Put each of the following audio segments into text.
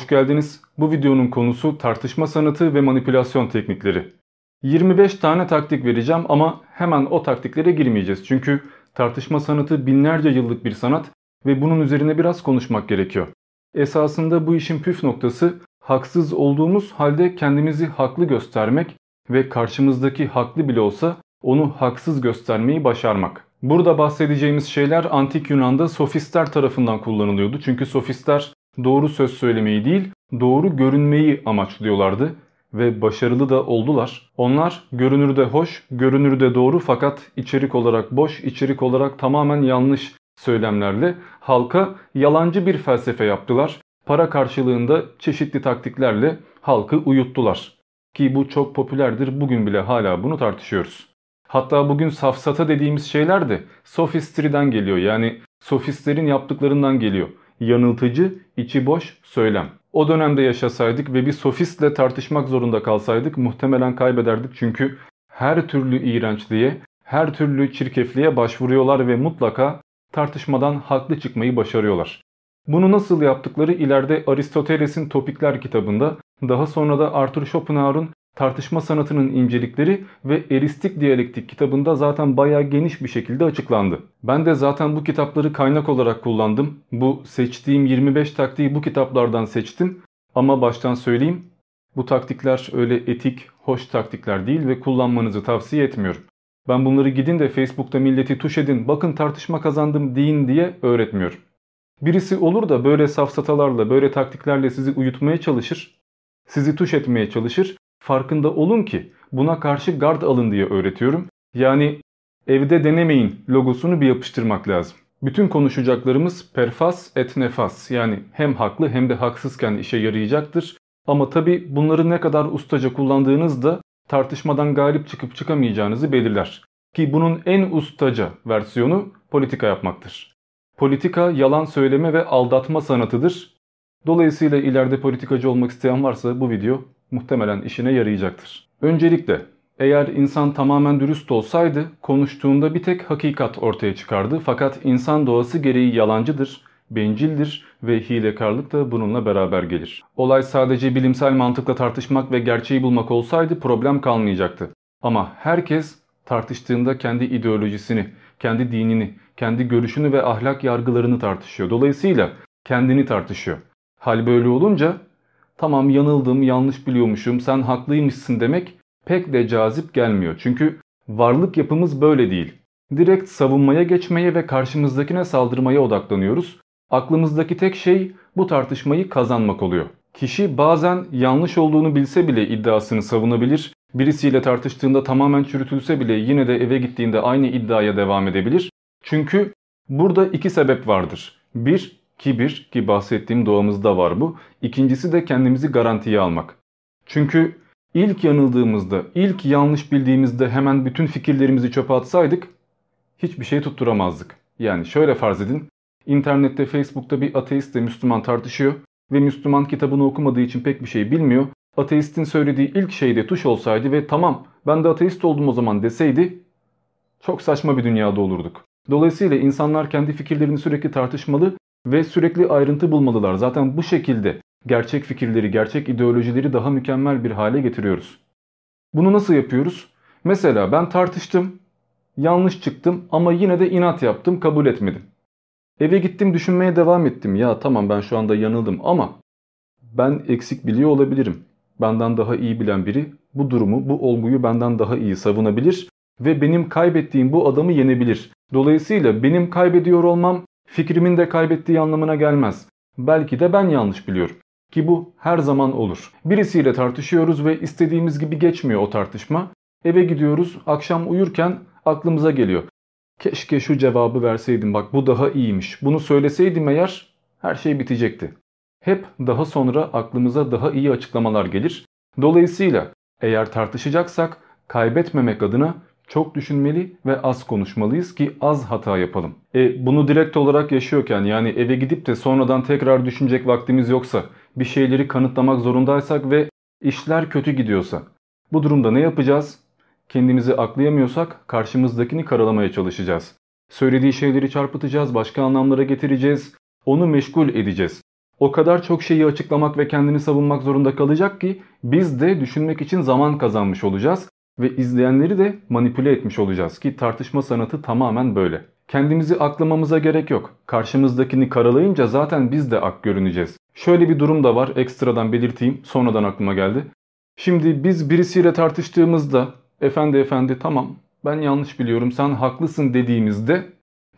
hoş geldiniz. Bu videonun konusu tartışma sanatı ve manipülasyon teknikleri. 25 tane taktik vereceğim ama hemen o taktiklere girmeyeceğiz. Çünkü tartışma sanatı binlerce yıllık bir sanat ve bunun üzerine biraz konuşmak gerekiyor. Esasında bu işin püf noktası haksız olduğumuz halde kendimizi haklı göstermek ve karşımızdaki haklı bile olsa onu haksız göstermeyi başarmak. Burada bahsedeceğimiz şeyler antik Yunan'da sofistler tarafından kullanılıyordu. Çünkü sofistler doğru söz söylemeyi değil, doğru görünmeyi amaçlıyorlardı ve başarılı da oldular. Onlar görünürde hoş, görünürde doğru fakat içerik olarak boş, içerik olarak tamamen yanlış söylemlerle halka yalancı bir felsefe yaptılar. Para karşılığında çeşitli taktiklerle halkı uyuttular. Ki bu çok popülerdir. Bugün bile hala bunu tartışıyoruz. Hatta bugün safsata dediğimiz şeyler de sofistriden geliyor. Yani sofistlerin yaptıklarından geliyor. Yanıltıcı, içi boş söylem. O dönemde yaşasaydık ve bir sofistle tartışmak zorunda kalsaydık muhtemelen kaybederdik. Çünkü her türlü iğrençliğe, her türlü çirkefliğe başvuruyorlar ve mutlaka tartışmadan haklı çıkmayı başarıyorlar. Bunu nasıl yaptıkları ileride Aristoteles'in Topikler kitabında, daha sonra da Arthur Schopenhauer'un Tartışma Sanatının incelikleri ve Eristik Diyalektik kitabında zaten bayağı geniş bir şekilde açıklandı. Ben de zaten bu kitapları kaynak olarak kullandım. Bu seçtiğim 25 taktiği bu kitaplardan seçtim. Ama baştan söyleyeyim bu taktikler öyle etik, hoş taktikler değil ve kullanmanızı tavsiye etmiyorum. Ben bunları gidin de Facebook'ta milleti tuş edin, bakın tartışma kazandım deyin diye öğretmiyorum. Birisi olur da böyle safsatalarla, böyle taktiklerle sizi uyutmaya çalışır, sizi tuş etmeye çalışır. Farkında olun ki buna karşı gard alın diye öğretiyorum. Yani evde denemeyin logosunu bir yapıştırmak lazım. Bütün konuşacaklarımız perfas et nefas yani hem haklı hem de haksızken işe yarayacaktır. Ama tabi bunları ne kadar ustaca kullandığınız da tartışmadan galip çıkıp çıkamayacağınızı belirler. Ki bunun en ustaca versiyonu politika yapmaktır. Politika yalan söyleme ve aldatma sanatıdır. Dolayısıyla ileride politikacı olmak isteyen varsa bu video muhtemelen işine yarayacaktır. Öncelikle eğer insan tamamen dürüst olsaydı konuştuğunda bir tek hakikat ortaya çıkardı. Fakat insan doğası gereği yalancıdır, bencildir ve hilekarlık da bununla beraber gelir. Olay sadece bilimsel mantıkla tartışmak ve gerçeği bulmak olsaydı problem kalmayacaktı. Ama herkes tartıştığında kendi ideolojisini, kendi dinini, kendi görüşünü ve ahlak yargılarını tartışıyor. Dolayısıyla kendini tartışıyor. Hal böyle olunca tamam yanıldım, yanlış biliyormuşum, sen haklıymışsın demek pek de cazip gelmiyor. Çünkü varlık yapımız böyle değil. Direkt savunmaya geçmeye ve karşımızdakine saldırmaya odaklanıyoruz. Aklımızdaki tek şey bu tartışmayı kazanmak oluyor. Kişi bazen yanlış olduğunu bilse bile iddiasını savunabilir. Birisiyle tartıştığında tamamen çürütülse bile yine de eve gittiğinde aynı iddiaya devam edebilir. Çünkü burada iki sebep vardır. Bir, kibir ki bahsettiğim doğamızda var bu. İkincisi de kendimizi garantiye almak. Çünkü ilk yanıldığımızda, ilk yanlış bildiğimizde hemen bütün fikirlerimizi çöpe atsaydık hiçbir şey tutturamazdık. Yani şöyle farz edin. İnternette, Facebook'ta bir ateistle Müslüman tartışıyor ve Müslüman kitabını okumadığı için pek bir şey bilmiyor. Ateistin söylediği ilk şey de tuş olsaydı ve tamam ben de ateist oldum o zaman deseydi çok saçma bir dünyada olurduk. Dolayısıyla insanlar kendi fikirlerini sürekli tartışmalı ve sürekli ayrıntı bulmalılar. Zaten bu şekilde gerçek fikirleri, gerçek ideolojileri daha mükemmel bir hale getiriyoruz. Bunu nasıl yapıyoruz? Mesela ben tartıştım, yanlış çıktım ama yine de inat yaptım, kabul etmedim. Eve gittim düşünmeye devam ettim. Ya tamam ben şu anda yanıldım ama ben eksik biliyor olabilirim. Benden daha iyi bilen biri bu durumu, bu olguyu benden daha iyi savunabilir ve benim kaybettiğim bu adamı yenebilir. Dolayısıyla benim kaybediyor olmam fikrimin de kaybettiği anlamına gelmez. Belki de ben yanlış biliyorum. Ki bu her zaman olur. Birisiyle tartışıyoruz ve istediğimiz gibi geçmiyor o tartışma. Eve gidiyoruz akşam uyurken aklımıza geliyor. Keşke şu cevabı verseydim bak bu daha iyiymiş. Bunu söyleseydim eğer her şey bitecekti. Hep daha sonra aklımıza daha iyi açıklamalar gelir. Dolayısıyla eğer tartışacaksak kaybetmemek adına çok düşünmeli ve az konuşmalıyız ki az hata yapalım. E, bunu direkt olarak yaşıyorken yani eve gidip de sonradan tekrar düşünecek vaktimiz yoksa bir şeyleri kanıtlamak zorundaysak ve işler kötü gidiyorsa bu durumda ne yapacağız? Kendimizi aklayamıyorsak karşımızdakini karalamaya çalışacağız. Söylediği şeyleri çarpıtacağız, başka anlamlara getireceğiz, onu meşgul edeceğiz. o kadar çok şeyi açıklamak ve kendini savunmak zorunda kalacak ki biz de düşünmek için zaman kazanmış olacağız ve izleyenleri de manipüle etmiş olacağız ki tartışma sanatı tamamen böyle. Kendimizi aklamamıza gerek yok. Karşımızdakini karalayınca zaten biz de ak görüneceğiz. Şöyle bir durum da var ekstradan belirteyim sonradan aklıma geldi. Şimdi biz birisiyle tartıştığımızda efendi efendi tamam ben yanlış biliyorum sen haklısın dediğimizde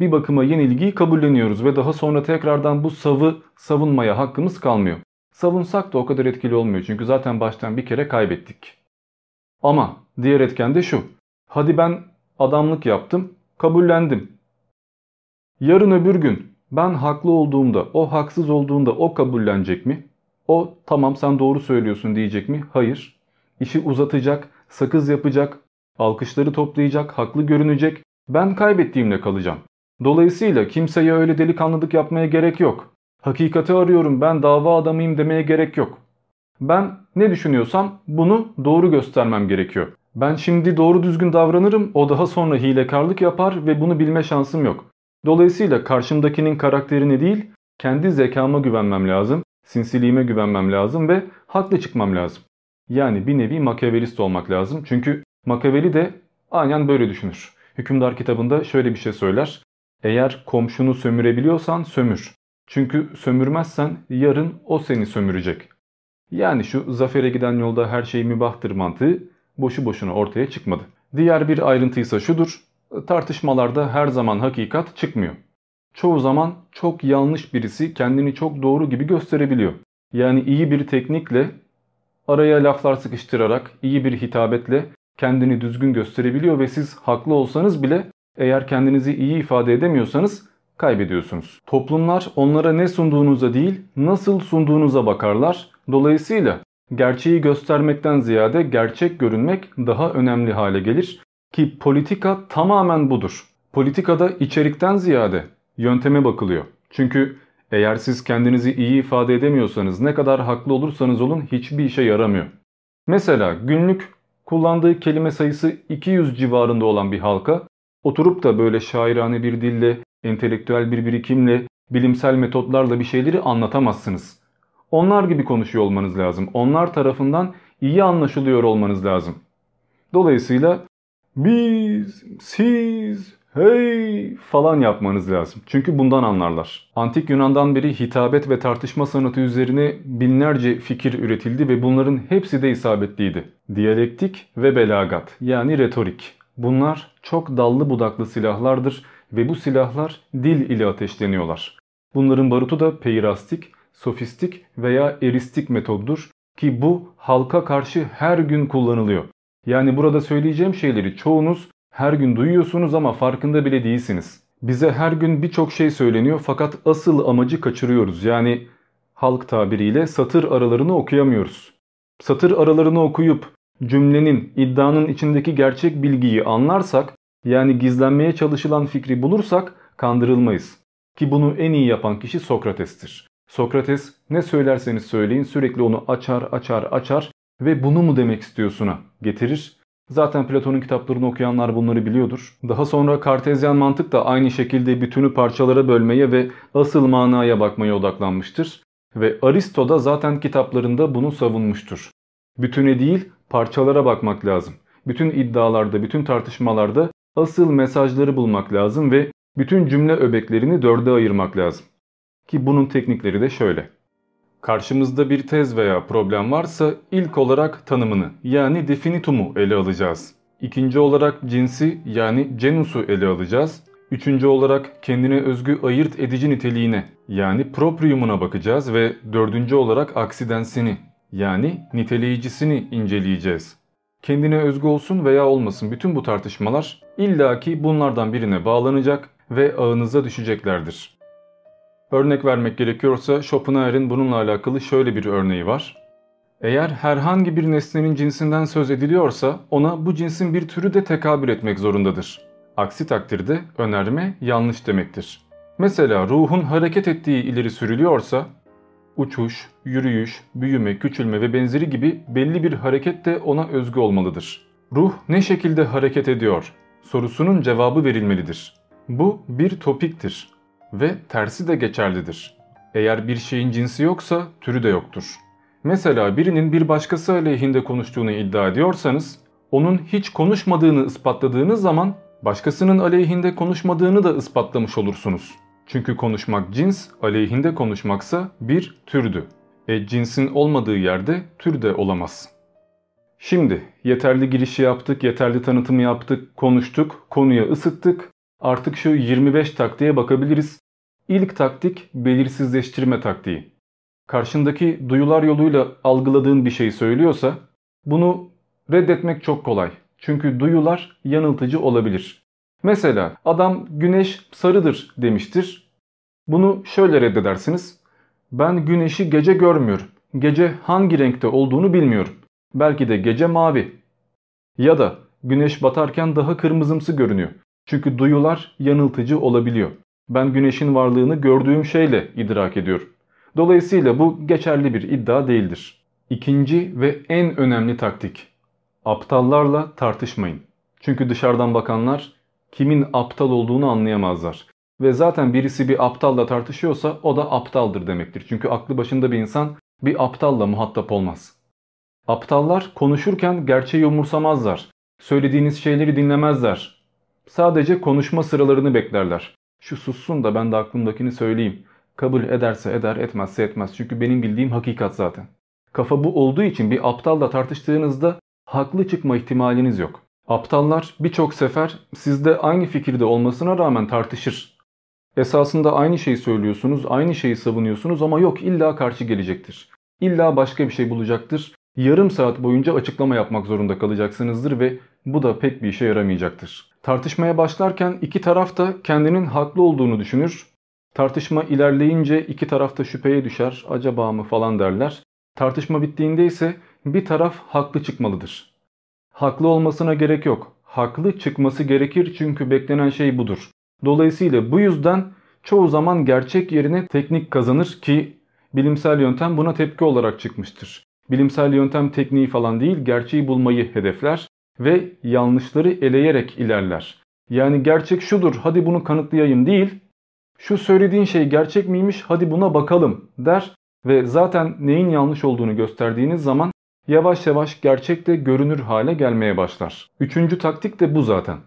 bir bakıma yenilgiyi kabulleniyoruz ve daha sonra tekrardan bu savı savunmaya hakkımız kalmıyor. Savunsak da o kadar etkili olmuyor çünkü zaten baştan bir kere kaybettik. Ama diğer etken de şu. Hadi ben adamlık yaptım, kabullendim. Yarın öbür gün ben haklı olduğumda, o haksız olduğunda o kabullenecek mi? O tamam sen doğru söylüyorsun diyecek mi? Hayır. İşi uzatacak, sakız yapacak, alkışları toplayacak, haklı görünecek. Ben kaybettiğimle kalacağım. Dolayısıyla kimseye öyle delikanlılık yapmaya gerek yok. Hakikati arıyorum ben dava adamıyım demeye gerek yok. Ben ne düşünüyorsam bunu doğru göstermem gerekiyor. Ben şimdi doğru düzgün davranırım o daha sonra hilekarlık yapar ve bunu bilme şansım yok. Dolayısıyla karşımdakinin karakterini değil kendi zekama güvenmem lazım, sinsiliğime güvenmem lazım ve haklı çıkmam lazım. Yani bir nevi makyavelist olmak lazım. Çünkü Makaveli de aynen böyle düşünür. Hükümdar kitabında şöyle bir şey söyler. Eğer komşunu sömürebiliyorsan sömür. Çünkü sömürmezsen yarın o seni sömürecek. Yani şu zafere giden yolda her şey mübahtır mantığı boşu boşuna ortaya çıkmadı. Diğer bir ayrıntı ise şudur. Tartışmalarda her zaman hakikat çıkmıyor. Çoğu zaman çok yanlış birisi kendini çok doğru gibi gösterebiliyor. Yani iyi bir teknikle araya laflar sıkıştırarak iyi bir hitabetle kendini düzgün gösterebiliyor ve siz haklı olsanız bile eğer kendinizi iyi ifade edemiyorsanız kaybediyorsunuz. Toplumlar onlara ne sunduğunuza değil nasıl sunduğunuza bakarlar. Dolayısıyla gerçeği göstermekten ziyade gerçek görünmek daha önemli hale gelir ki politika tamamen budur. Politikada içerikten ziyade yönteme bakılıyor. Çünkü eğer siz kendinizi iyi ifade edemiyorsanız ne kadar haklı olursanız olun hiçbir işe yaramıyor. Mesela günlük kullandığı kelime sayısı 200 civarında olan bir halka oturup da böyle şairane bir dille, entelektüel bir birikimle, bilimsel metotlarla bir şeyleri anlatamazsınız. Onlar gibi konuşuyor olmanız lazım. Onlar tarafından iyi anlaşılıyor olmanız lazım. Dolayısıyla biz, siz, hey falan yapmanız lazım. Çünkü bundan anlarlar. Antik Yunan'dan beri hitabet ve tartışma sanatı üzerine binlerce fikir üretildi ve bunların hepsi de isabetliydi. Diyalektik ve belagat yani retorik. Bunlar çok dallı budaklı silahlardır ve bu silahlar dil ile ateşleniyorlar. Bunların barutu da peirastik, sofistik veya eristik metoddur ki bu halka karşı her gün kullanılıyor. Yani burada söyleyeceğim şeyleri çoğunuz her gün duyuyorsunuz ama farkında bile değilsiniz. Bize her gün birçok şey söyleniyor fakat asıl amacı kaçırıyoruz. Yani halk tabiriyle satır aralarını okuyamıyoruz. Satır aralarını okuyup cümlenin, iddianın içindeki gerçek bilgiyi anlarsak, yani gizlenmeye çalışılan fikri bulursak kandırılmayız. Ki bunu en iyi yapan kişi Sokrates'tir. Sokrates ne söylerseniz söyleyin sürekli onu açar açar açar ve bunu mu demek istiyorsun'a getirir Zaten Platon'un kitaplarını okuyanlar bunları biliyordur. Daha sonra Kartezyen mantık da aynı şekilde bütünü parçalara bölmeye ve asıl manaya bakmaya odaklanmıştır. Ve Aristo da zaten kitaplarında bunu savunmuştur. Bütüne değil parçalara bakmak lazım. Bütün iddialarda, bütün tartışmalarda asıl mesajları bulmak lazım ve bütün cümle öbeklerini dörde ayırmak lazım. Ki bunun teknikleri de şöyle. Karşımızda bir tez veya problem varsa ilk olarak tanımını yani definitumu ele alacağız. İkinci olarak cinsi yani genusu ele alacağız. Üçüncü olarak kendine özgü ayırt edici niteliğine yani propriumuna bakacağız ve dördüncü olarak aksidensini yani niteleyicisini inceleyeceğiz. Kendine özgü olsun veya olmasın bütün bu tartışmalar illaki bunlardan birine bağlanacak ve ağınıza düşeceklerdir. Örnek vermek gerekiyorsa Schopenhauer'in bununla alakalı şöyle bir örneği var. Eğer herhangi bir nesnenin cinsinden söz ediliyorsa ona bu cinsin bir türü de tekabül etmek zorundadır. Aksi takdirde önerme yanlış demektir. Mesela ruhun hareket ettiği ileri sürülüyorsa uçuş, yürüyüş, büyüme, küçülme ve benzeri gibi belli bir hareket de ona özgü olmalıdır. Ruh ne şekilde hareket ediyor sorusunun cevabı verilmelidir. Bu bir topiktir ve tersi de geçerlidir. Eğer bir şeyin cinsi yoksa türü de yoktur. Mesela birinin bir başkası aleyhinde konuştuğunu iddia ediyorsanız, onun hiç konuşmadığını ispatladığınız zaman başkasının aleyhinde konuşmadığını da ispatlamış olursunuz. Çünkü konuşmak cins, aleyhinde konuşmaksa bir türdü. E cinsin olmadığı yerde tür de olamaz. Şimdi yeterli girişi yaptık, yeterli tanıtımı yaptık, konuştuk, konuya ısıttık. Artık şu 25 taktiğe bakabiliriz. İlk taktik belirsizleştirme taktiği. Karşındaki duyular yoluyla algıladığın bir şey söylüyorsa bunu reddetmek çok kolay. Çünkü duyular yanıltıcı olabilir. Mesela adam güneş sarıdır demiştir. Bunu şöyle reddedersiniz. Ben güneşi gece görmüyorum. Gece hangi renkte olduğunu bilmiyorum. Belki de gece mavi. Ya da güneş batarken daha kırmızımsı görünüyor. Çünkü duyular yanıltıcı olabiliyor. Ben güneşin varlığını gördüğüm şeyle idrak ediyorum. Dolayısıyla bu geçerli bir iddia değildir. İkinci ve en önemli taktik. Aptallarla tartışmayın. Çünkü dışarıdan bakanlar kimin aptal olduğunu anlayamazlar. Ve zaten birisi bir aptalla tartışıyorsa o da aptaldır demektir. Çünkü aklı başında bir insan bir aptalla muhatap olmaz. Aptallar konuşurken gerçeği umursamazlar. Söylediğiniz şeyleri dinlemezler. Sadece konuşma sıralarını beklerler. Şu sussun da ben de aklımdakini söyleyeyim. Kabul ederse eder, etmezse etmez. Çünkü benim bildiğim hakikat zaten. Kafa bu olduğu için bir aptalla tartıştığınızda haklı çıkma ihtimaliniz yok. Aptallar birçok sefer sizde aynı fikirde olmasına rağmen tartışır. Esasında aynı şeyi söylüyorsunuz, aynı şeyi savunuyorsunuz ama yok illa karşı gelecektir. İlla başka bir şey bulacaktır. Yarım saat boyunca açıklama yapmak zorunda kalacaksınızdır ve bu da pek bir işe yaramayacaktır. Tartışmaya başlarken iki taraf da kendinin haklı olduğunu düşünür. Tartışma ilerleyince iki taraf da şüpheye düşer, acaba mı falan derler. Tartışma bittiğinde ise bir taraf haklı çıkmalıdır. Haklı olmasına gerek yok. Haklı çıkması gerekir çünkü beklenen şey budur. Dolayısıyla bu yüzden çoğu zaman gerçek yerine teknik kazanır ki bilimsel yöntem buna tepki olarak çıkmıştır. Bilimsel yöntem tekniği falan değil gerçeği bulmayı hedefler ve yanlışları eleyerek ilerler. Yani gerçek şudur hadi bunu kanıtlayayım değil, şu söylediğin şey gerçek miymiş hadi buna bakalım der ve zaten neyin yanlış olduğunu gösterdiğiniz zaman yavaş yavaş gerçekte görünür hale gelmeye başlar. Üçüncü taktik de bu zaten.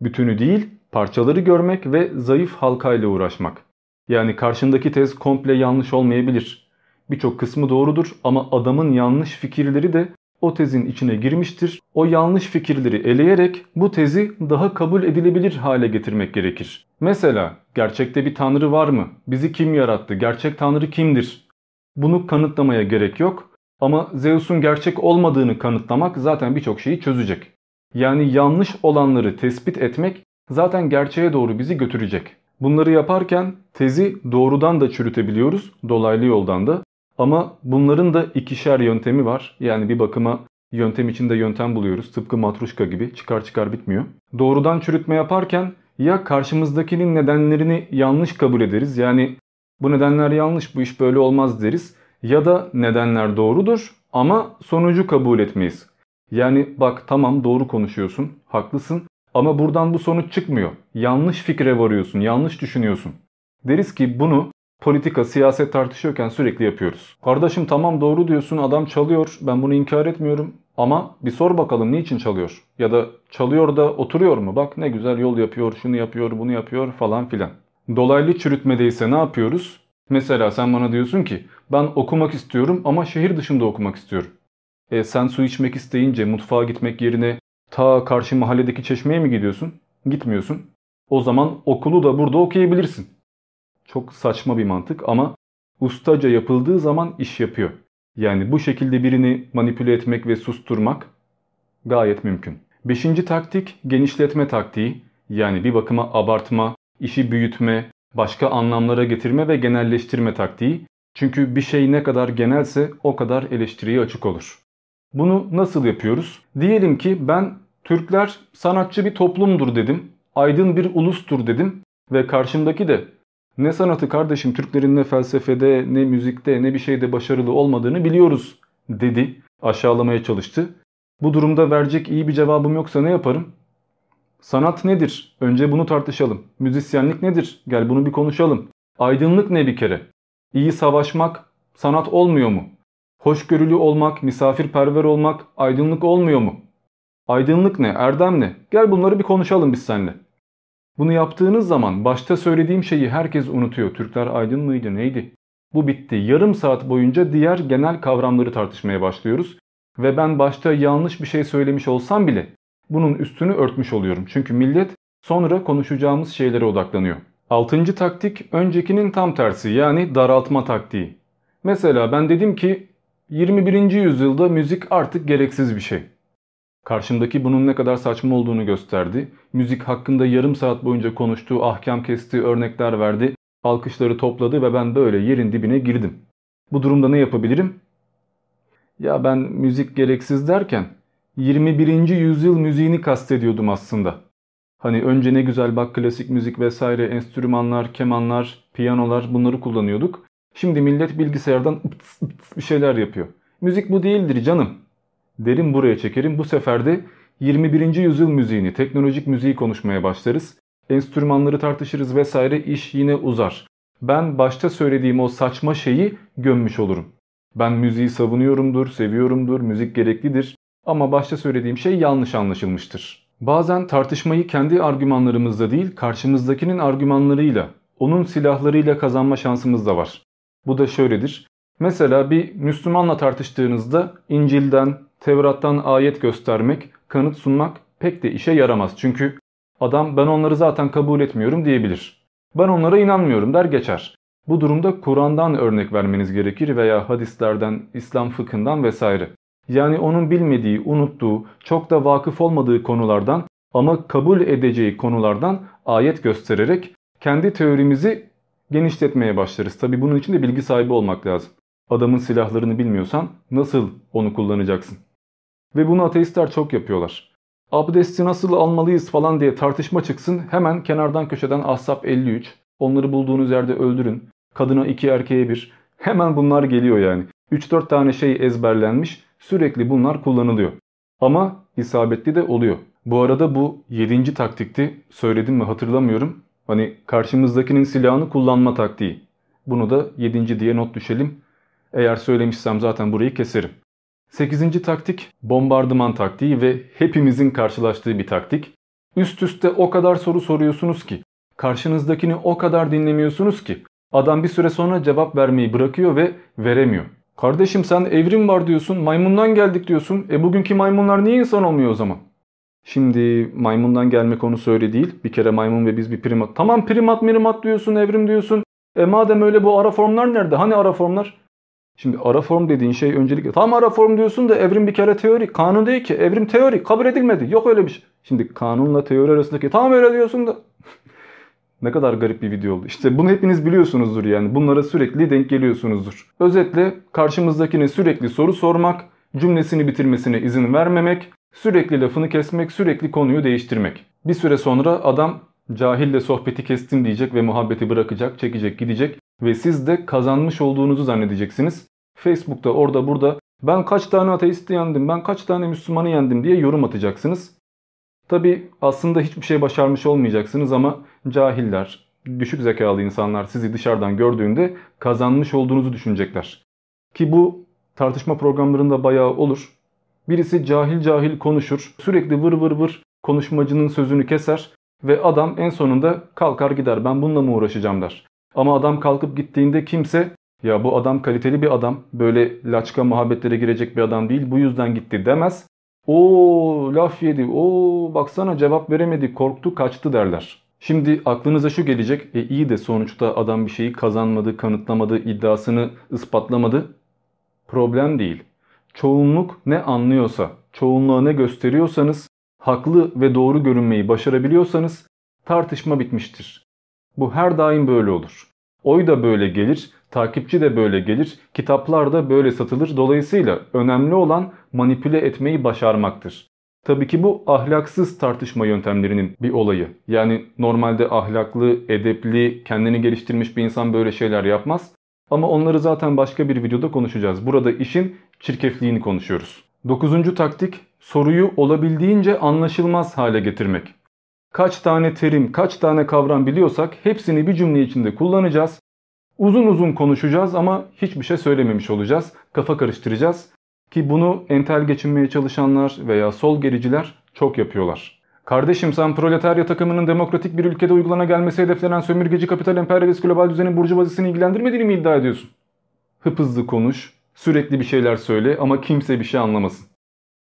Bütünü değil parçaları görmek ve zayıf halkayla uğraşmak. Yani karşındaki tez komple yanlış olmayabilir. Birçok kısmı doğrudur ama adamın yanlış fikirleri de o tezin içine girmiştir. O yanlış fikirleri eleyerek bu tezi daha kabul edilebilir hale getirmek gerekir. Mesela gerçekte bir tanrı var mı? Bizi kim yarattı? Gerçek tanrı kimdir? Bunu kanıtlamaya gerek yok ama Zeus'un gerçek olmadığını kanıtlamak zaten birçok şeyi çözecek. Yani yanlış olanları tespit etmek zaten gerçeğe doğru bizi götürecek. Bunları yaparken tezi doğrudan da çürütebiliyoruz, dolaylı yoldan da. Ama bunların da ikişer yöntemi var. Yani bir bakıma yöntem içinde yöntem buluyoruz. Tıpkı matruşka gibi çıkar çıkar bitmiyor. Doğrudan çürütme yaparken ya karşımızdakinin nedenlerini yanlış kabul ederiz. Yani bu nedenler yanlış bu iş böyle olmaz deriz. Ya da nedenler doğrudur ama sonucu kabul etmeyiz. Yani bak tamam doğru konuşuyorsun, haklısın ama buradan bu sonuç çıkmıyor. Yanlış fikre varıyorsun, yanlış düşünüyorsun. Deriz ki bunu politika, siyaset tartışıyorken sürekli yapıyoruz. Kardeşim tamam doğru diyorsun adam çalıyor ben bunu inkar etmiyorum ama bir sor bakalım niçin çalıyor? Ya da çalıyor da oturuyor mu? Bak ne güzel yol yapıyor, şunu yapıyor, bunu yapıyor falan filan. Dolaylı çürütmede ise ne yapıyoruz? Mesela sen bana diyorsun ki ben okumak istiyorum ama şehir dışında okumak istiyorum. E sen su içmek isteyince mutfağa gitmek yerine ta karşı mahalledeki çeşmeye mi gidiyorsun? Gitmiyorsun. O zaman okulu da burada okuyabilirsin. Çok saçma bir mantık ama ustaca yapıldığı zaman iş yapıyor. Yani bu şekilde birini manipüle etmek ve susturmak gayet mümkün. Beşinci taktik genişletme taktiği. Yani bir bakıma abartma, işi büyütme, başka anlamlara getirme ve genelleştirme taktiği. Çünkü bir şey ne kadar genelse o kadar eleştiriye açık olur. Bunu nasıl yapıyoruz? Diyelim ki ben Türkler sanatçı bir toplumdur dedim. Aydın bir ulustur dedim ve karşımdaki de ne sanatı kardeşim Türklerin ne felsefede ne müzikte ne bir şeyde başarılı olmadığını biliyoruz dedi. Aşağılamaya çalıştı. Bu durumda verecek iyi bir cevabım yoksa ne yaparım? Sanat nedir? Önce bunu tartışalım. Müzisyenlik nedir? Gel bunu bir konuşalım. Aydınlık ne bir kere? İyi savaşmak sanat olmuyor mu? Hoşgörülü olmak, misafirperver olmak aydınlık olmuyor mu? Aydınlık ne, erdem ne? Gel bunları bir konuşalım biz seninle. Bunu yaptığınız zaman başta söylediğim şeyi herkes unutuyor. Türkler aydın mıydı neydi? Bu bitti. Yarım saat boyunca diğer genel kavramları tartışmaya başlıyoruz. Ve ben başta yanlış bir şey söylemiş olsam bile bunun üstünü örtmüş oluyorum. Çünkü millet sonra konuşacağımız şeylere odaklanıyor. Altıncı taktik öncekinin tam tersi yani daraltma taktiği. Mesela ben dedim ki 21. yüzyılda müzik artık gereksiz bir şey. Karşımdaki bunun ne kadar saçma olduğunu gösterdi. Müzik hakkında yarım saat boyunca konuştuğu, ahkam kestiği örnekler verdi. Alkışları topladı ve ben böyle yerin dibine girdim. Bu durumda ne yapabilirim? Ya ben müzik gereksiz derken 21. yüzyıl müziğini kastediyordum aslında. Hani önce ne güzel bak klasik müzik vesaire enstrümanlar, kemanlar, piyanolar bunları kullanıyorduk. Şimdi millet bilgisayardan bir şeyler yapıyor. Müzik bu değildir canım. Derim buraya çekerim. Bu sefer de 21. yüzyıl müziğini, teknolojik müziği konuşmaya başlarız. Enstrümanları tartışırız vesaire iş yine uzar. Ben başta söylediğim o saçma şeyi gömmüş olurum. Ben müziği savunuyorumdur, seviyorumdur, müzik gereklidir. Ama başta söylediğim şey yanlış anlaşılmıştır. Bazen tartışmayı kendi argümanlarımızla değil, karşımızdakinin argümanlarıyla, onun silahlarıyla kazanma şansımız da var. Bu da şöyledir. Mesela bir Müslümanla tartıştığınızda İncil'den, Tevrat'tan ayet göstermek, kanıt sunmak pek de işe yaramaz. Çünkü adam ben onları zaten kabul etmiyorum diyebilir. Ben onlara inanmıyorum der geçer. Bu durumda Kur'an'dan örnek vermeniz gerekir veya hadislerden, İslam fıkhından vesaire. Yani onun bilmediği, unuttuğu, çok da vakıf olmadığı konulardan ama kabul edeceği konulardan ayet göstererek kendi teorimizi genişletmeye başlarız. Tabi bunun için de bilgi sahibi olmak lazım. Adamın silahlarını bilmiyorsan nasıl onu kullanacaksın? Ve bunu ateistler çok yapıyorlar. Abdesti nasıl almalıyız falan diye tartışma çıksın hemen kenardan köşeden Ahzab 53 onları bulduğunuz yerde öldürün. Kadına iki erkeğe bir hemen bunlar geliyor yani. 3-4 tane şey ezberlenmiş sürekli bunlar kullanılıyor. Ama isabetli de oluyor. Bu arada bu 7. taktikti. Söyledim mi hatırlamıyorum. Hani karşımızdakinin silahını kullanma taktiği. Bunu da 7. diye not düşelim. Eğer söylemişsem zaten burayı keserim. 8. taktik bombardıman taktiği ve hepimizin karşılaştığı bir taktik. Üst üste o kadar soru soruyorsunuz ki, karşınızdakini o kadar dinlemiyorsunuz ki adam bir süre sonra cevap vermeyi bırakıyor ve veremiyor. Kardeşim sen evrim var diyorsun, maymundan geldik diyorsun. E bugünkü maymunlar niye insan olmuyor o zaman? Şimdi maymundan gelme konusu öyle değil. Bir kere maymun ve biz bir primat. Tamam primat mirimat diyorsun, evrim diyorsun. E madem öyle bu ara formlar nerede? Hani ara formlar? Şimdi ara form dediğin şey öncelikle tam ara form diyorsun da evrim bir kere teori. Kanun değil ki. Evrim teori. Kabul edilmedi. Yok öyle bir şey. Şimdi kanunla teori arasındaki tam öyle diyorsun da. Ne kadar garip bir video oldu. İşte bunu hepiniz biliyorsunuzdur yani. Bunlara sürekli denk geliyorsunuzdur. Özetle karşımızdakine sürekli soru sormak, cümlesini bitirmesine izin vermemek, sürekli lafını kesmek, sürekli konuyu değiştirmek. Bir süre sonra adam cahille sohbeti kestim diyecek ve muhabbeti bırakacak, çekecek, gidecek ve siz de kazanmış olduğunuzu zannedeceksiniz. Facebook'ta orada burada ben kaç tane ateisti yendim, ben kaç tane Müslümanı yendim diye yorum atacaksınız. Tabi aslında hiçbir şey başarmış olmayacaksınız ama cahiller, düşük zekalı insanlar sizi dışarıdan gördüğünde kazanmış olduğunuzu düşünecekler. Ki bu tartışma programlarında bayağı olur. Birisi cahil cahil konuşur, sürekli vır vır vır konuşmacının sözünü keser ve adam en sonunda kalkar gider ben bununla mı uğraşacağım der. Ama adam kalkıp gittiğinde kimse ya bu adam kaliteli bir adam böyle laçka muhabbetlere girecek bir adam değil bu yüzden gitti demez. O laf yedi o baksana cevap veremedi korktu kaçtı derler. Şimdi aklınıza şu gelecek e iyi de sonuçta adam bir şeyi kazanmadı kanıtlamadı iddiasını ispatlamadı. Problem değil. Çoğunluk ne anlıyorsa çoğunluğa ne gösteriyorsanız haklı ve doğru görünmeyi başarabiliyorsanız tartışma bitmiştir. Bu her daim böyle olur. Oy da böyle gelir, takipçi de böyle gelir, kitaplar da böyle satılır. Dolayısıyla önemli olan manipüle etmeyi başarmaktır. Tabii ki bu ahlaksız tartışma yöntemlerinin bir olayı. Yani normalde ahlaklı, edepli, kendini geliştirmiş bir insan böyle şeyler yapmaz. Ama onları zaten başka bir videoda konuşacağız. Burada işin çirkefliğini konuşuyoruz. Dokuzuncu taktik soruyu olabildiğince anlaşılmaz hale getirmek. Kaç tane terim, kaç tane kavram biliyorsak hepsini bir cümle içinde kullanacağız. Uzun uzun konuşacağız ama hiçbir şey söylememiş olacağız. Kafa karıştıracağız. Ki bunu entel geçinmeye çalışanlar veya sol gericiler çok yapıyorlar. Kardeşim sen proletarya takımının demokratik bir ülkede uygulana gelmesi hedeflenen sömürgeci kapital emperyalist global düzenin burjuvazisini ilgilendirmediğini mi iddia ediyorsun? Hıp hızlı konuş, sürekli bir şeyler söyle ama kimse bir şey anlamasın.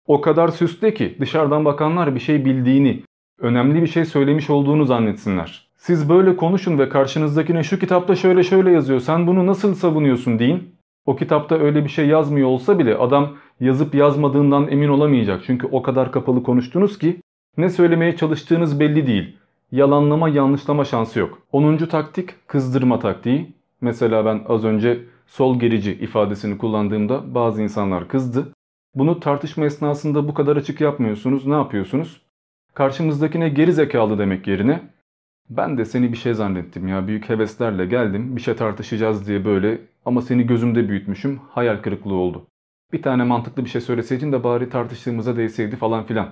O kadar süsle ki dışarıdan bakanlar bir şey bildiğini, önemli bir şey söylemiş olduğunu zannetsinler. Siz böyle konuşun ve karşınızdakine şu kitapta şöyle şöyle yazıyor sen bunu nasıl savunuyorsun deyin. O kitapta öyle bir şey yazmıyor olsa bile adam yazıp yazmadığından emin olamayacak. Çünkü o kadar kapalı konuştunuz ki ne söylemeye çalıştığınız belli değil. Yalanlama yanlışlama şansı yok. 10. taktik kızdırma taktiği. Mesela ben az önce sol gerici ifadesini kullandığımda bazı insanlar kızdı. Bunu tartışma esnasında bu kadar açık yapmıyorsunuz. Ne yapıyorsunuz? Karşımızdakine geri zekalı demek yerine ben de seni bir şey zannettim ya büyük heveslerle geldim bir şey tartışacağız diye böyle ama seni gözümde büyütmüşüm hayal kırıklığı oldu. Bir tane mantıklı bir şey söyleseydin de bari tartıştığımıza değseydi falan filan.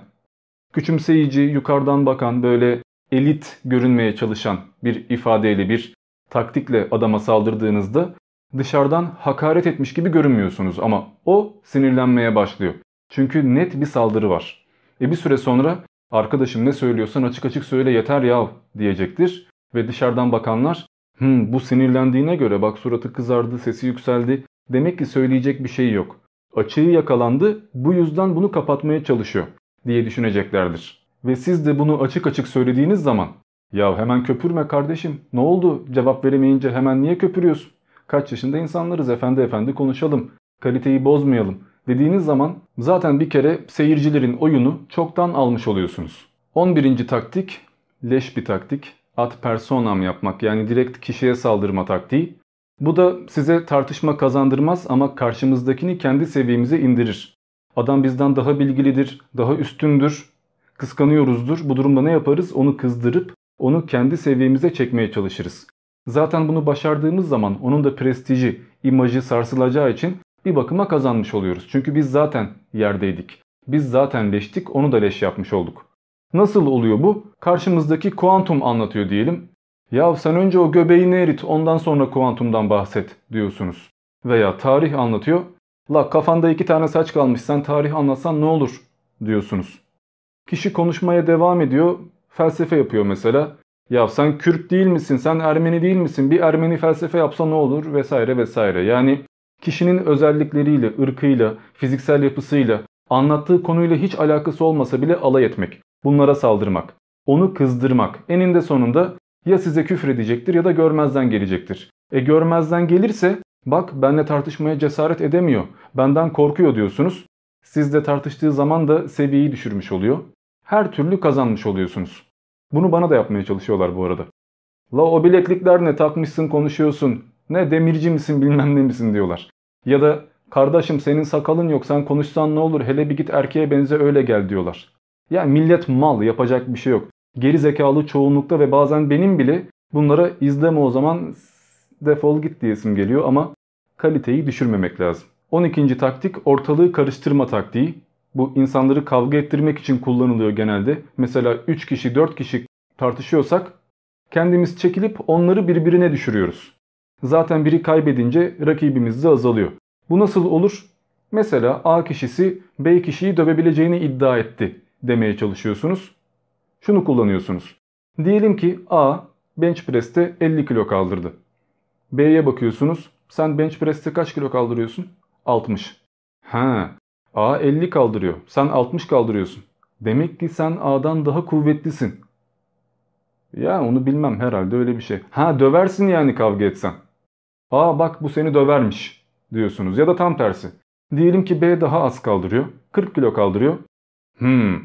Küçümseyici, yukarıdan bakan, böyle elit görünmeye çalışan bir ifadeyle, bir taktikle adama saldırdığınızda dışarıdan hakaret etmiş gibi görünmüyorsunuz ama o sinirlenmeye başlıyor. Çünkü net bir saldırı var. E bir süre sonra arkadaşım ne söylüyorsan açık açık söyle yeter ya diyecektir. Ve dışarıdan bakanlar Hım, bu sinirlendiğine göre bak suratı kızardı, sesi yükseldi. Demek ki söyleyecek bir şey yok. Açığı yakalandı, bu yüzden bunu kapatmaya çalışıyor diye düşüneceklerdir. Ve siz de bunu açık açık söylediğiniz zaman ya hemen köpürme kardeşim ne oldu cevap veremeyince hemen niye köpürüyorsun? Kaç yaşında insanlarız efendi efendi konuşalım. Kaliteyi bozmayalım dediğiniz zaman zaten bir kere seyircilerin oyunu çoktan almış oluyorsunuz. 11. taktik leş bir taktik ad personam yapmak yani direkt kişiye saldırma taktiği. Bu da size tartışma kazandırmaz ama karşımızdakini kendi seviyemize indirir. Adam bizden daha bilgilidir, daha üstündür, kıskanıyoruzdur. Bu durumda ne yaparız? Onu kızdırıp onu kendi seviyemize çekmeye çalışırız. Zaten bunu başardığımız zaman onun da prestiji, imajı sarsılacağı için bir bakıma kazanmış oluyoruz. Çünkü biz zaten yerdeydik. Biz zaten leştik, onu da leş yapmış olduk. Nasıl oluyor bu? Karşımızdaki kuantum anlatıyor diyelim. Ya sen önce o göbeğini erit ondan sonra kuantumdan bahset diyorsunuz. Veya tarih anlatıyor. La kafanda iki tane saç kalmış sen tarih anlatsan ne olur diyorsunuz. Kişi konuşmaya devam ediyor. Felsefe yapıyor mesela. Ya sen Kürt değil misin? Sen Ermeni değil misin? Bir Ermeni felsefe yapsa ne olur? Vesaire vesaire. Yani kişinin özellikleriyle, ırkıyla, fiziksel yapısıyla, anlattığı konuyla hiç alakası olmasa bile alay etmek. Bunlara saldırmak. Onu kızdırmak. Eninde sonunda ya size küfür edecektir ya da görmezden gelecektir. E görmezden gelirse bak benle tartışmaya cesaret edemiyor. Benden korkuyor diyorsunuz. Sizle tartıştığı zaman da seviyeyi düşürmüş oluyor. Her türlü kazanmış oluyorsunuz. Bunu bana da yapmaya çalışıyorlar bu arada. La o bileklikler ne takmışsın konuşuyorsun. Ne demirci misin bilmem ne misin diyorlar. Ya da kardeşim senin sakalın yok sen konuşsan ne olur hele bir git erkeğe benze öyle gel diyorlar. Ya millet mal yapacak bir şey yok. Geri zekalı çoğunlukta ve bazen benim bile bunlara izleme o zaman defol git diyesim geliyor ama kaliteyi düşürmemek lazım. 12. taktik ortalığı karıştırma taktiği. Bu insanları kavga ettirmek için kullanılıyor genelde. Mesela 3 kişi 4 kişi tartışıyorsak kendimiz çekilip onları birbirine düşürüyoruz. Zaten biri kaybedince rakibimiz de azalıyor. Bu nasıl olur? Mesela A kişisi B kişiyi dövebileceğini iddia etti demeye çalışıyorsunuz. Şunu kullanıyorsunuz. Diyelim ki A bench press'te 50 kilo kaldırdı. B'ye bakıyorsunuz. Sen bench press'te kaç kilo kaldırıyorsun? 60. Ha, A 50 kaldırıyor. Sen 60 kaldırıyorsun. Demek ki sen A'dan daha kuvvetlisin. Ya onu bilmem herhalde öyle bir şey. Ha döversin yani kavga etsen. A bak bu seni dövermiş diyorsunuz ya da tam tersi. Diyelim ki B daha az kaldırıyor. 40 kilo kaldırıyor. Hmm.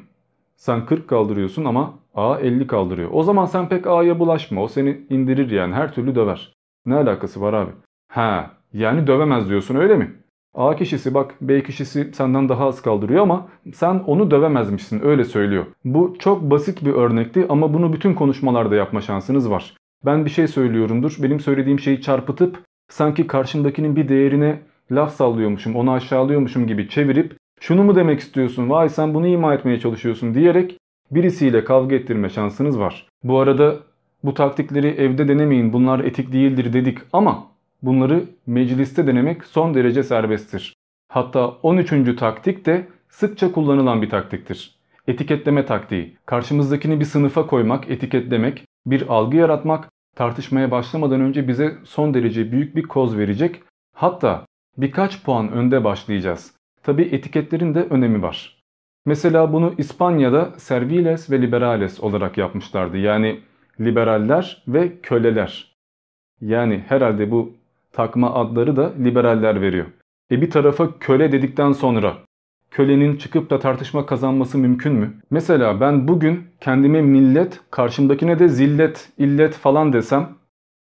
Sen 40 kaldırıyorsun ama A 50 kaldırıyor. O zaman sen pek A'ya bulaşma. O seni indirir yani her türlü döver. Ne alakası var abi? Ha yani dövemez diyorsun öyle mi? A kişisi bak B kişisi senden daha az kaldırıyor ama sen onu dövemezmişsin öyle söylüyor. Bu çok basit bir örnekti ama bunu bütün konuşmalarda yapma şansınız var. Ben bir şey söylüyorumdur. Benim söylediğim şeyi çarpıtıp sanki karşımdakinin bir değerine laf sallıyormuşum, onu aşağılıyormuşum gibi çevirip şunu mu demek istiyorsun vay sen bunu ima etmeye çalışıyorsun diyerek birisiyle kavga ettirme şansınız var. Bu arada bu taktikleri evde denemeyin bunlar etik değildir dedik ama Bunları mecliste denemek son derece serbesttir. Hatta 13. taktik de sıkça kullanılan bir taktiktir. Etiketleme taktiği. Karşımızdakini bir sınıfa koymak, etiketlemek, bir algı yaratmak, tartışmaya başlamadan önce bize son derece büyük bir koz verecek. Hatta birkaç puan önde başlayacağız. Tabi etiketlerin de önemi var. Mesela bunu İspanya'da serviles ve liberales olarak yapmışlardı. Yani liberaller ve köleler. Yani herhalde bu takma adları da liberaller veriyor. E bir tarafa köle dedikten sonra kölenin çıkıp da tartışma kazanması mümkün mü? Mesela ben bugün kendime millet, karşımdakine de zillet, illet falan desem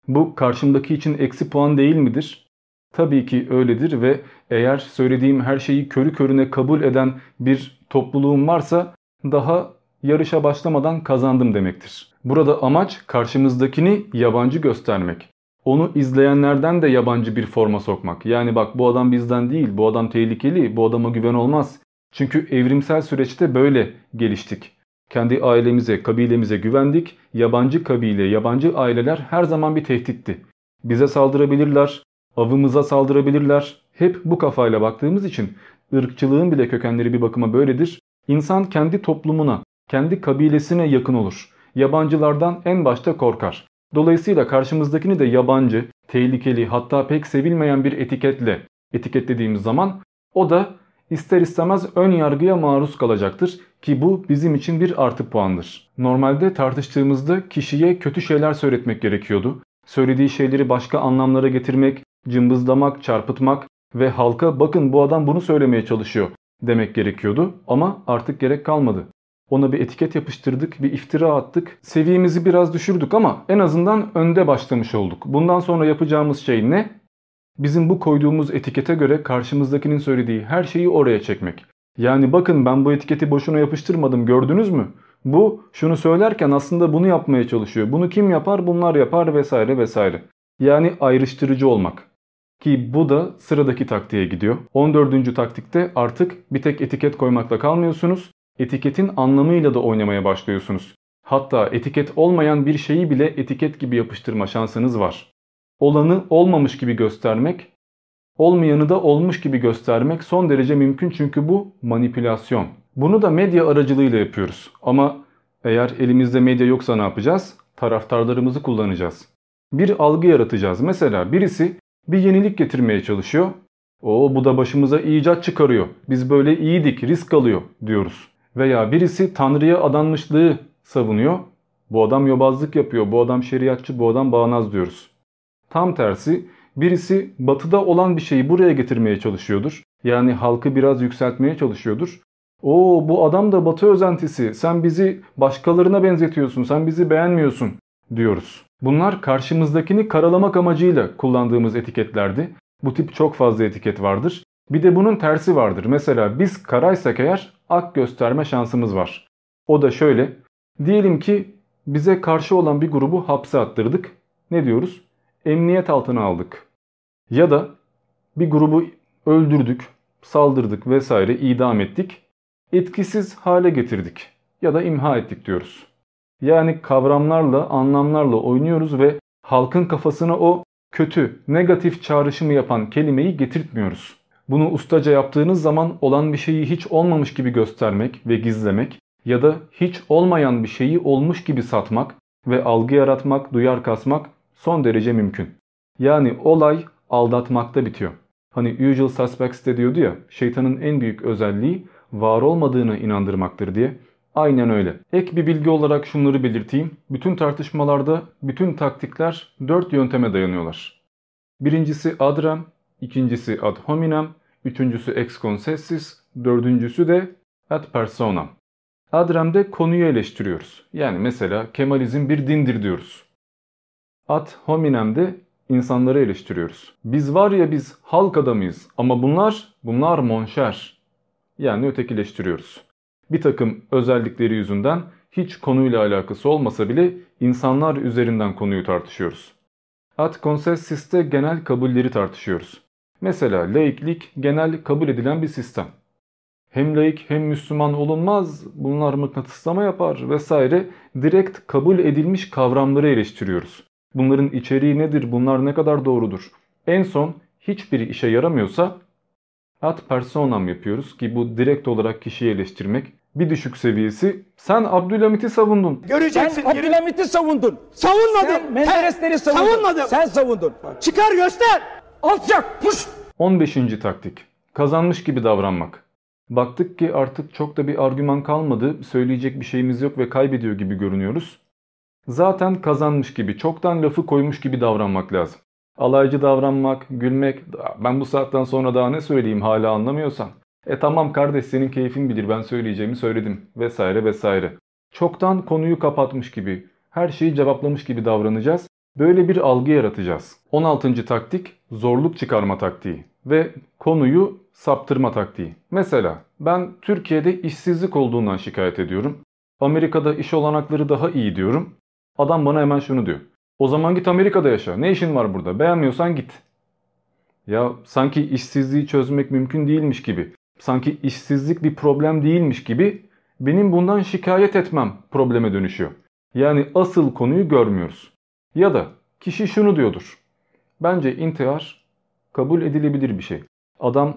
bu karşımdaki için eksi puan değil midir? Tabii ki öyledir ve eğer söylediğim her şeyi körü körüne kabul eden bir topluluğum varsa daha yarışa başlamadan kazandım demektir. Burada amaç karşımızdakini yabancı göstermek. Onu izleyenlerden de yabancı bir forma sokmak. Yani bak bu adam bizden değil, bu adam tehlikeli, bu adama güven olmaz. Çünkü evrimsel süreçte böyle geliştik. Kendi ailemize, kabilemize güvendik. Yabancı kabile, yabancı aileler her zaman bir tehditti. Bize saldırabilirler, avımıza saldırabilirler. Hep bu kafayla baktığımız için ırkçılığın bile kökenleri bir bakıma böyledir. İnsan kendi toplumuna, kendi kabilesine yakın olur. Yabancılardan en başta korkar. Dolayısıyla karşımızdakini de yabancı, tehlikeli hatta pek sevilmeyen bir etiketle etiketlediğimiz zaman o da ister istemez ön yargıya maruz kalacaktır ki bu bizim için bir artı puandır. Normalde tartıştığımızda kişiye kötü şeyler söyletmek gerekiyordu. Söylediği şeyleri başka anlamlara getirmek, cımbızlamak, çarpıtmak ve halka bakın bu adam bunu söylemeye çalışıyor demek gerekiyordu ama artık gerek kalmadı. Ona bir etiket yapıştırdık, bir iftira attık. Seviyemizi biraz düşürdük ama en azından önde başlamış olduk. Bundan sonra yapacağımız şey ne? Bizim bu koyduğumuz etikete göre karşımızdakinin söylediği her şeyi oraya çekmek. Yani bakın ben bu etiketi boşuna yapıştırmadım gördünüz mü? Bu şunu söylerken aslında bunu yapmaya çalışıyor. Bunu kim yapar? Bunlar yapar vesaire vesaire. Yani ayrıştırıcı olmak. Ki bu da sıradaki taktiğe gidiyor. 14. taktikte artık bir tek etiket koymakla kalmıyorsunuz etiketin anlamıyla da oynamaya başlıyorsunuz. Hatta etiket olmayan bir şeyi bile etiket gibi yapıştırma şansınız var. Olanı olmamış gibi göstermek, olmayanı da olmuş gibi göstermek son derece mümkün çünkü bu manipülasyon. Bunu da medya aracılığıyla yapıyoruz. Ama eğer elimizde medya yoksa ne yapacağız? Taraftarlarımızı kullanacağız. Bir algı yaratacağız. Mesela birisi bir yenilik getirmeye çalışıyor. O bu da başımıza icat çıkarıyor. Biz böyle iyiydik, risk alıyor diyoruz veya birisi Tanrı'ya adanmışlığı savunuyor. Bu adam yobazlık yapıyor, bu adam şeriatçı, bu adam bağnaz diyoruz. Tam tersi birisi batıda olan bir şeyi buraya getirmeye çalışıyordur. Yani halkı biraz yükseltmeye çalışıyordur. O bu adam da batı özentisi, sen bizi başkalarına benzetiyorsun, sen bizi beğenmiyorsun diyoruz. Bunlar karşımızdakini karalamak amacıyla kullandığımız etiketlerdi. Bu tip çok fazla etiket vardır. Bir de bunun tersi vardır. Mesela biz karaysak eğer ak gösterme şansımız var. O da şöyle. Diyelim ki bize karşı olan bir grubu hapse attırdık. Ne diyoruz? Emniyet altına aldık. Ya da bir grubu öldürdük, saldırdık vesaire idam ettik. Etkisiz hale getirdik ya da imha ettik diyoruz. Yani kavramlarla, anlamlarla oynuyoruz ve halkın kafasına o kötü, negatif çağrışımı yapan kelimeyi getirtmiyoruz. Bunu ustaca yaptığınız zaman olan bir şeyi hiç olmamış gibi göstermek ve gizlemek ya da hiç olmayan bir şeyi olmuş gibi satmak ve algı yaratmak, duyar kasmak son derece mümkün. Yani olay aldatmakta bitiyor. Hani Usual Suspects de diyordu ya şeytanın en büyük özelliği var olmadığını inandırmaktır diye. Aynen öyle. Ek bir bilgi olarak şunları belirteyim. Bütün tartışmalarda bütün taktikler 4 yönteme dayanıyorlar. Birincisi adrem, ikincisi ad hominem, Üçüncüsü ex concessis, dördüncüsü de ad personam. Adrem'de konuyu eleştiriyoruz. Yani mesela Kemalizm bir dindir diyoruz. Ad hominem'de insanları eleştiriyoruz. Biz var ya biz halk adamıyız ama bunlar, bunlar monşer. Yani ötekileştiriyoruz. Bir takım özellikleri yüzünden hiç konuyla alakası olmasa bile insanlar üzerinden konuyu tartışıyoruz. Ad consensis'te genel kabulleri tartışıyoruz. Mesela laiklik genel kabul edilen bir sistem. Hem laik hem Müslüman olunmaz, bunlar mıknatıslama yapar vesaire direkt kabul edilmiş kavramları eleştiriyoruz. Bunların içeriği nedir, bunlar ne kadar doğrudur? En son hiçbiri işe yaramıyorsa ad personam yapıyoruz ki bu direkt olarak kişiyi eleştirmek. Bir düşük seviyesi sen Abdülhamit'i savundun. Göreceksin. Sen Abdülhamit'i savundun. Savunmadım. Sen Menderesleri savundun. Savunmadım. Sen savundun. Çıkar göster. Alçak. Puş. 15. taktik. Kazanmış gibi davranmak. Baktık ki artık çok da bir argüman kalmadı, söyleyecek bir şeyimiz yok ve kaybediyor gibi görünüyoruz. Zaten kazanmış gibi, çoktan lafı koymuş gibi davranmak lazım. Alaycı davranmak, gülmek, ben bu saatten sonra daha ne söyleyeyim hala anlamıyorsan. E tamam kardeş senin keyfin bilir ben söyleyeceğimi söyledim vesaire vesaire. Çoktan konuyu kapatmış gibi, her şeyi cevaplamış gibi davranacağız. Böyle bir algı yaratacağız. 16. taktik zorluk çıkarma taktiği ve konuyu saptırma taktiği. Mesela ben Türkiye'de işsizlik olduğundan şikayet ediyorum. Amerika'da iş olanakları daha iyi diyorum. Adam bana hemen şunu diyor. O zaman git Amerika'da yaşa. Ne işin var burada? Beğenmiyorsan git. Ya sanki işsizliği çözmek mümkün değilmiş gibi. Sanki işsizlik bir problem değilmiş gibi benim bundan şikayet etmem probleme dönüşüyor. Yani asıl konuyu görmüyoruz. Ya da kişi şunu diyordur. Bence intihar kabul edilebilir bir şey. Adam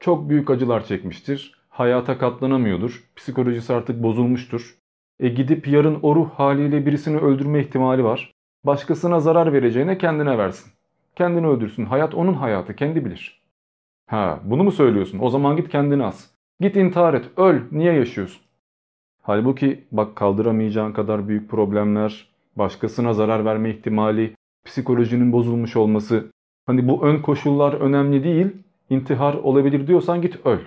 çok büyük acılar çekmiştir. Hayata katlanamıyordur. Psikolojisi artık bozulmuştur. E gidip yarın o ruh haliyle birisini öldürme ihtimali var. Başkasına zarar vereceğine kendine versin. Kendini öldürsün. Hayat onun hayatı. Kendi bilir. Ha bunu mu söylüyorsun? O zaman git kendini as. Git intihar et. Öl. Niye yaşıyorsun? Halbuki bak kaldıramayacağın kadar büyük problemler, başkasına zarar verme ihtimali, psikolojinin bozulmuş olması. Hani bu ön koşullar önemli değil. İntihar olabilir diyorsan git öl.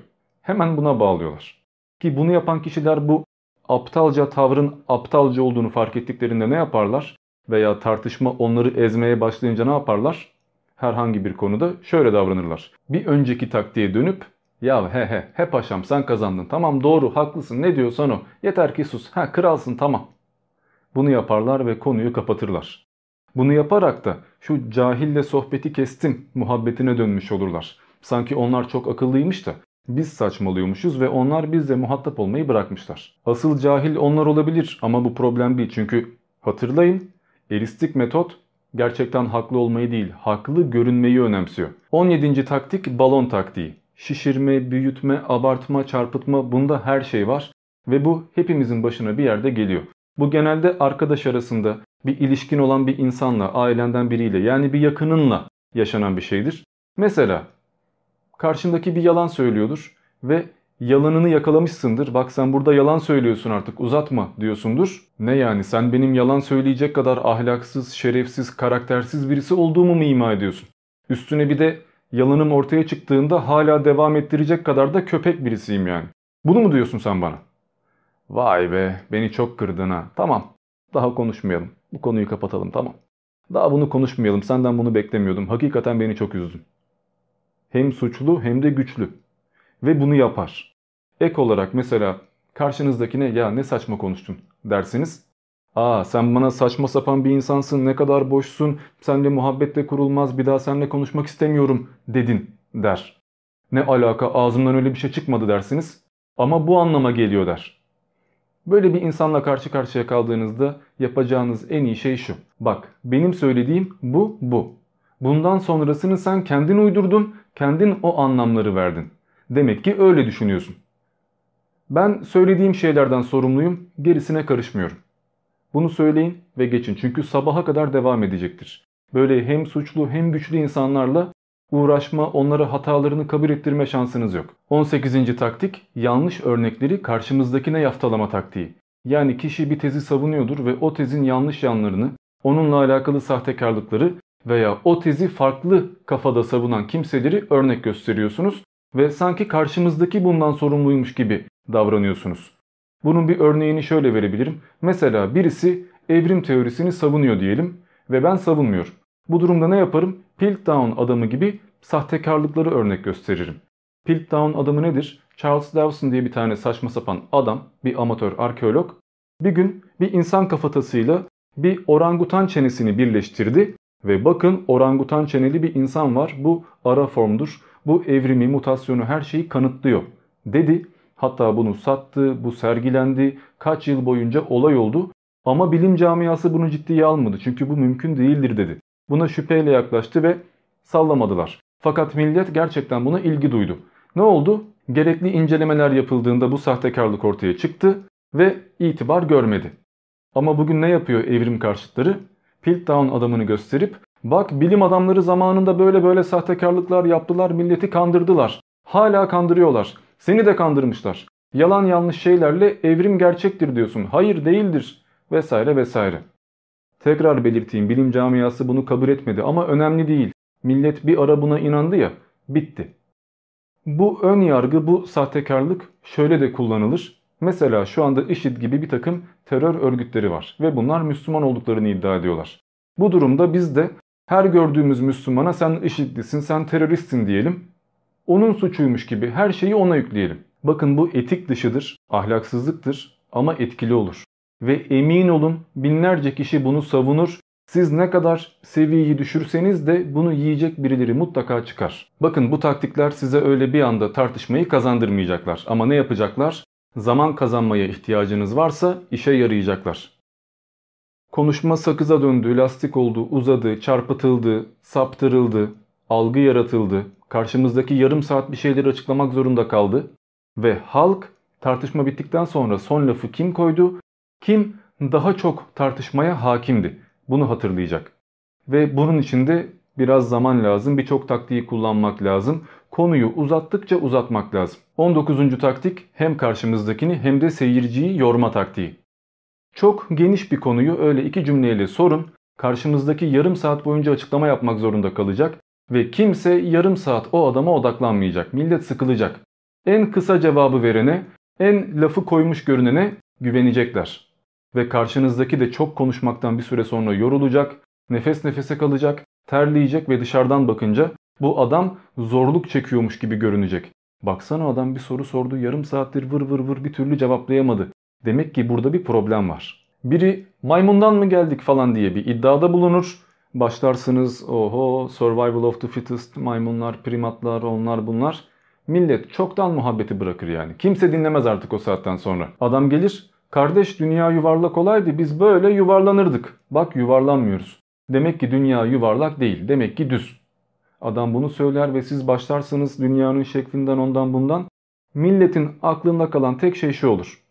Hemen buna bağlıyorlar. Ki bunu yapan kişiler bu aptalca tavrın aptalca olduğunu fark ettiklerinde ne yaparlar? Veya tartışma onları ezmeye başlayınca ne yaparlar? Herhangi bir konuda şöyle davranırlar. Bir önceki taktiğe dönüp ya he he he paşam sen kazandın tamam doğru haklısın ne diyorsan o yeter ki sus ha kralsın tamam. Bunu yaparlar ve konuyu kapatırlar. Bunu yaparak da şu cahille sohbeti kestim muhabbetine dönmüş olurlar. Sanki onlar çok akıllıymış da biz saçmalıyormuşuz ve onlar bizle muhatap olmayı bırakmışlar. Asıl cahil onlar olabilir ama bu problem değil çünkü hatırlayın eristik metot gerçekten haklı olmayı değil haklı görünmeyi önemsiyor. 17. taktik balon taktiği. Şişirme, büyütme, abartma, çarpıtma bunda her şey var ve bu hepimizin başına bir yerde geliyor. Bu genelde arkadaş arasında bir ilişkin olan bir insanla, ailenden biriyle yani bir yakınınla yaşanan bir şeydir. Mesela karşındaki bir yalan söylüyordur ve yalanını yakalamışsındır. Bak sen burada yalan söylüyorsun artık uzatma diyorsundur. Ne yani sen benim yalan söyleyecek kadar ahlaksız, şerefsiz, karaktersiz birisi olduğumu mu ima ediyorsun? Üstüne bir de yalanım ortaya çıktığında hala devam ettirecek kadar da köpek birisiyim yani. Bunu mu diyorsun sen bana? Vay be beni çok kırdın ha. Tamam daha konuşmayalım. Bu konuyu kapatalım tamam. Daha bunu konuşmayalım senden bunu beklemiyordum. Hakikaten beni çok üzdün. Hem suçlu hem de güçlü. Ve bunu yapar. Ek olarak mesela karşınızdakine ya ne saçma konuştun dersiniz. Aa sen bana saçma sapan bir insansın ne kadar boşsun senle muhabbette kurulmaz bir daha seninle konuşmak istemiyorum dedin der. Ne alaka ağzımdan öyle bir şey çıkmadı dersiniz. Ama bu anlama geliyor der. Böyle bir insanla karşı karşıya kaldığınızda yapacağınız en iyi şey şu. Bak benim söylediğim bu bu. Bundan sonrasını sen kendin uydurdun, kendin o anlamları verdin. Demek ki öyle düşünüyorsun. Ben söylediğim şeylerden sorumluyum, gerisine karışmıyorum. Bunu söyleyin ve geçin çünkü sabaha kadar devam edecektir. Böyle hem suçlu hem güçlü insanlarla uğraşma, onlara hatalarını kabul ettirme şansınız yok. 18. taktik yanlış örnekleri karşımızdakine yaftalama taktiği. Yani kişi bir tezi savunuyordur ve o tezin yanlış yanlarını, onunla alakalı sahtekarlıkları veya o tezi farklı kafada savunan kimseleri örnek gösteriyorsunuz ve sanki karşımızdaki bundan sorumluymuş gibi davranıyorsunuz. Bunun bir örneğini şöyle verebilirim. Mesela birisi evrim teorisini savunuyor diyelim ve ben savunmuyorum. Bu durumda ne yaparım? Piltdown adamı gibi sahtekarlıkları örnek gösteririm. Piltdown adamı nedir? Charles Dawson diye bir tane saçma sapan adam, bir amatör arkeolog. Bir gün bir insan kafatasıyla bir orangutan çenesini birleştirdi ve bakın orangutan çeneli bir insan var. Bu ara formdur. Bu evrimi, mutasyonu her şeyi kanıtlıyor dedi. Hatta bunu sattı, bu sergilendi. Kaç yıl boyunca olay oldu. Ama bilim camiası bunu ciddiye almadı. Çünkü bu mümkün değildir dedi. Buna şüpheyle yaklaştı ve Sallamadılar. Fakat millet gerçekten buna ilgi duydu. Ne oldu? Gerekli incelemeler yapıldığında bu sahtekarlık ortaya çıktı ve itibar görmedi. Ama bugün ne yapıyor evrim karşıtları? Piltdown adamını gösterip bak bilim adamları zamanında böyle böyle sahtekarlıklar yaptılar milleti kandırdılar. Hala kandırıyorlar. Seni de kandırmışlar. Yalan yanlış şeylerle evrim gerçektir diyorsun. Hayır değildir vesaire vesaire. Tekrar belirteyim bilim camiası bunu kabul etmedi ama önemli değil. Millet bir ara buna inandı ya bitti. Bu ön yargı bu sahtekarlık şöyle de kullanılır. Mesela şu anda IŞİD gibi bir takım terör örgütleri var ve bunlar Müslüman olduklarını iddia ediyorlar. Bu durumda biz de her gördüğümüz Müslümana sen IŞİD'lisin, sen teröristsin diyelim. Onun suçuymuş gibi her şeyi ona yükleyelim. Bakın bu etik dışıdır, ahlaksızlıktır ama etkili olur. Ve emin olun binlerce kişi bunu savunur. Siz ne kadar seviyeyi düşürseniz de bunu yiyecek birileri mutlaka çıkar. Bakın bu taktikler size öyle bir anda tartışmayı kazandırmayacaklar. Ama ne yapacaklar? Zaman kazanmaya ihtiyacınız varsa işe yarayacaklar. Konuşma sakıza döndü, lastik oldu, uzadı, çarpıtıldı, saptırıldı, algı yaratıldı, karşımızdaki yarım saat bir şeyleri açıklamak zorunda kaldı ve halk tartışma bittikten sonra son lafı kim koydu, kim daha çok tartışmaya hakimdi bunu hatırlayacak. Ve bunun için de biraz zaman lazım, birçok taktiği kullanmak lazım. Konuyu uzattıkça uzatmak lazım. 19. taktik hem karşımızdakini hem de seyirciyi yorma taktiği. Çok geniş bir konuyu öyle iki cümleyle sorun. Karşımızdaki yarım saat boyunca açıklama yapmak zorunda kalacak ve kimse yarım saat o adama odaklanmayacak. Millet sıkılacak. En kısa cevabı verene, en lafı koymuş görünene güvenecekler. Ve karşınızdaki de çok konuşmaktan bir süre sonra yorulacak, nefes nefese kalacak, terleyecek ve dışarıdan bakınca bu adam zorluk çekiyormuş gibi görünecek. Baksana adam bir soru sordu yarım saattir vır vır vır bir türlü cevaplayamadı. Demek ki burada bir problem var. Biri maymundan mı geldik falan diye bir iddiada bulunur. Başlarsınız oho survival of the fittest maymunlar, primatlar onlar bunlar. Millet çoktan muhabbeti bırakır yani. Kimse dinlemez artık o saatten sonra. Adam gelir kardeş dünya yuvarlak olaydı biz böyle yuvarlanırdık. Bak yuvarlanmıyoruz. Demek ki dünya yuvarlak değil demek ki düz. Adam bunu söyler ve siz başlarsınız dünyanın şeklinden ondan bundan. Milletin aklında kalan tek şey şu olur.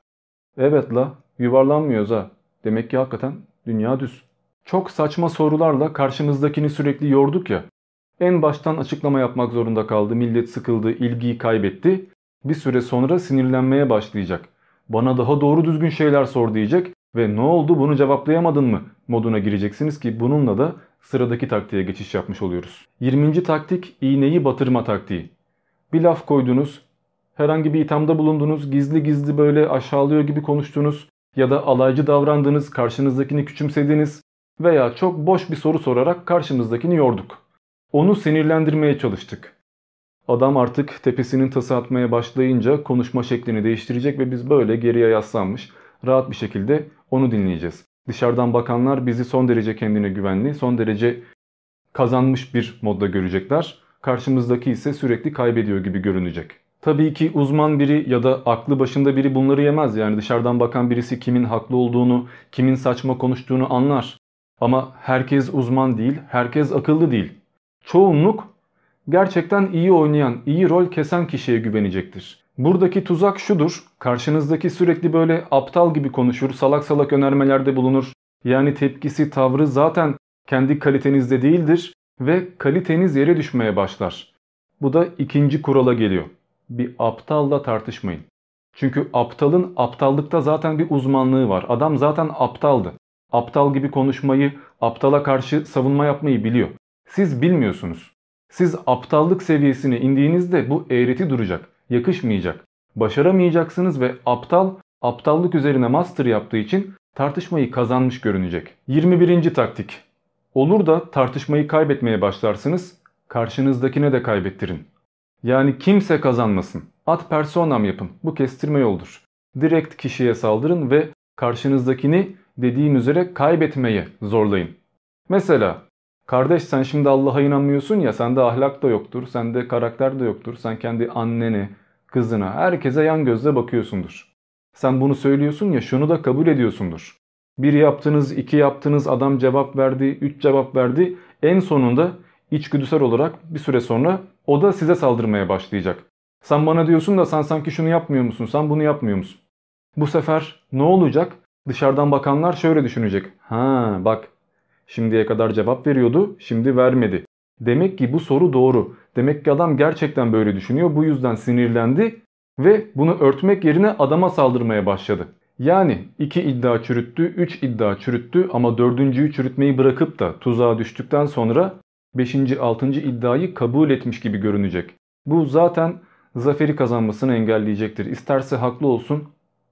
Evet la yuvarlanmıyoruz ha. Demek ki hakikaten dünya düz. Çok saçma sorularla karşımızdakini sürekli yorduk ya. En baştan açıklama yapmak zorunda kaldı. Millet sıkıldı, ilgiyi kaybetti. Bir süre sonra sinirlenmeye başlayacak. Bana daha doğru düzgün şeyler sor diyecek ve ne oldu bunu cevaplayamadın mı moduna gireceksiniz ki bununla da sıradaki taktiğe geçiş yapmış oluyoruz. 20. taktik iğneyi batırma taktiği. Bir laf koydunuz, herhangi bir ithamda bulundunuz, gizli gizli böyle aşağılıyor gibi konuştunuz ya da alaycı davrandınız, karşınızdakini küçümsediniz veya çok boş bir soru sorarak karşımızdakini yorduk. Onu sinirlendirmeye çalıştık. Adam artık tepesinin tası atmaya başlayınca konuşma şeklini değiştirecek ve biz böyle geriye yaslanmış rahat bir şekilde onu dinleyeceğiz. Dışarıdan bakanlar bizi son derece kendine güvenli, son derece kazanmış bir modda görecekler. Karşımızdaki ise sürekli kaybediyor gibi görünecek. Tabii ki uzman biri ya da aklı başında biri bunları yemez. Yani dışarıdan bakan birisi kimin haklı olduğunu, kimin saçma konuştuğunu anlar. Ama herkes uzman değil, herkes akıllı değil. Çoğunluk gerçekten iyi oynayan, iyi rol kesen kişiye güvenecektir. Buradaki tuzak şudur. Karşınızdaki sürekli böyle aptal gibi konuşur, salak salak önermelerde bulunur. Yani tepkisi, tavrı zaten kendi kalitenizde değildir ve kaliteniz yere düşmeye başlar. Bu da ikinci kurala geliyor. Bir aptalla tartışmayın. Çünkü aptalın aptallıkta zaten bir uzmanlığı var. Adam zaten aptaldı. Aptal gibi konuşmayı, aptala karşı savunma yapmayı biliyor. Siz bilmiyorsunuz. Siz aptallık seviyesine indiğinizde bu eğreti duracak, yakışmayacak. Başaramayacaksınız ve aptal aptallık üzerine master yaptığı için tartışmayı kazanmış görünecek. 21. taktik. Olur da tartışmayı kaybetmeye başlarsınız, karşınızdakine de kaybettirin. Yani kimse kazanmasın. Ad personam yapın. Bu kestirme yoldur. Direkt kişiye saldırın ve karşınızdakini dediğim üzere kaybetmeye zorlayın. Mesela kardeş sen şimdi Allah'a inanmıyorsun ya sende ahlak da yoktur, sende karakter de yoktur. Sen kendi annene, kızına, herkese yan gözle bakıyorsundur. Sen bunu söylüyorsun ya şunu da kabul ediyorsundur. Bir yaptınız, iki yaptınız, adam cevap verdi, üç cevap verdi. En sonunda içgüdüsel olarak bir süre sonra o da size saldırmaya başlayacak. Sen bana diyorsun da sen sanki şunu yapmıyor musun, sen bunu yapmıyor musun? Bu sefer ne olacak? Dışarıdan bakanlar şöyle düşünecek. Ha bak şimdiye kadar cevap veriyordu, şimdi vermedi. Demek ki bu soru doğru. Demek ki adam gerçekten böyle düşünüyor. Bu yüzden sinirlendi ve bunu örtmek yerine adama saldırmaya başladı. Yani 2 iddia çürüttü, 3 iddia çürüttü ama dördüncüyü çürütmeyi bırakıp da tuzağa düştükten sonra 5. 6. iddiayı kabul etmiş gibi görünecek. Bu zaten zaferi kazanmasını engelleyecektir. İsterse haklı olsun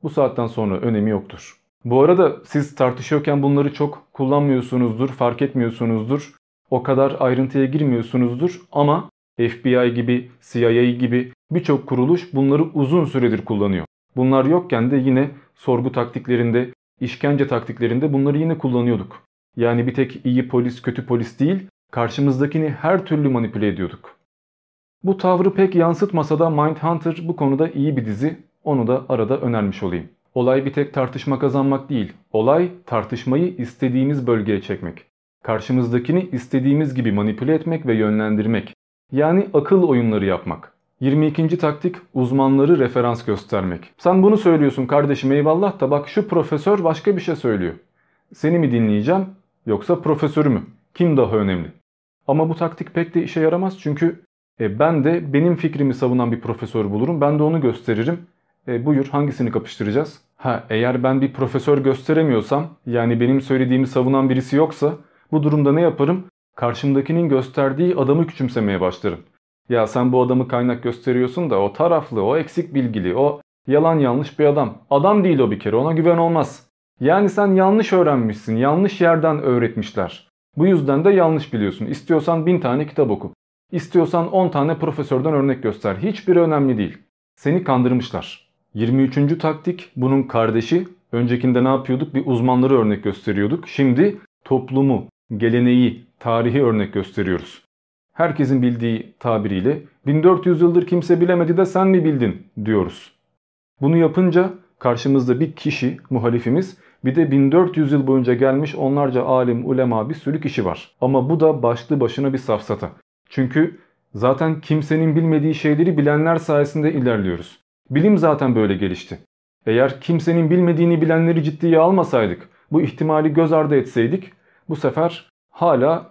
bu saatten sonra önemi yoktur. Bu arada siz tartışıyorken bunları çok kullanmıyorsunuzdur, fark etmiyorsunuzdur. O kadar ayrıntıya girmiyorsunuzdur ama FBI gibi, CIA gibi birçok kuruluş bunları uzun süredir kullanıyor. Bunlar yokken de yine sorgu taktiklerinde, işkence taktiklerinde bunları yine kullanıyorduk. Yani bir tek iyi polis, kötü polis değil, karşımızdakini her türlü manipüle ediyorduk. Bu tavrı pek yansıtmasa da Mindhunter bu konuda iyi bir dizi. Onu da arada önermiş olayım. Olay bir tek tartışma kazanmak değil. Olay tartışmayı istediğimiz bölgeye çekmek. Karşımızdakini istediğimiz gibi manipüle etmek ve yönlendirmek. Yani akıl oyunları yapmak. 22. taktik uzmanları referans göstermek. Sen bunu söylüyorsun kardeşim eyvallah da bak şu profesör başka bir şey söylüyor. Seni mi dinleyeceğim yoksa profesörü mü? Kim daha önemli? Ama bu taktik pek de işe yaramaz çünkü e, ben de benim fikrimi savunan bir profesör bulurum. Ben de onu gösteririm. E, buyur hangisini kapıştıracağız? Ha eğer ben bir profesör gösteremiyorsam yani benim söylediğimi savunan birisi yoksa bu durumda ne yaparım? Karşımdakinin gösterdiği adamı küçümsemeye başlarım. Ya sen bu adamı kaynak gösteriyorsun da o taraflı, o eksik bilgili, o yalan yanlış bir adam. Adam değil o bir kere ona güven olmaz. Yani sen yanlış öğrenmişsin, yanlış yerden öğretmişler. Bu yüzden de yanlış biliyorsun. İstiyorsan bin tane kitap oku. İstiyorsan 10 tane profesörden örnek göster. Hiçbiri önemli değil. Seni kandırmışlar. 23. taktik bunun kardeşi. Öncekinde ne yapıyorduk? Bir uzmanları örnek gösteriyorduk. Şimdi toplumu, geleneği, tarihi örnek gösteriyoruz. Herkesin bildiği tabiriyle 1400 yıldır kimse bilemedi de sen mi bildin diyoruz. Bunu yapınca karşımızda bir kişi muhalifimiz bir de 1400 yıl boyunca gelmiş onlarca alim, ulema bir sürü kişi var. Ama bu da başlı başına bir safsata. Çünkü zaten kimsenin bilmediği şeyleri bilenler sayesinde ilerliyoruz. Bilim zaten böyle gelişti. Eğer kimsenin bilmediğini bilenleri ciddiye almasaydık, bu ihtimali göz ardı etseydik bu sefer hala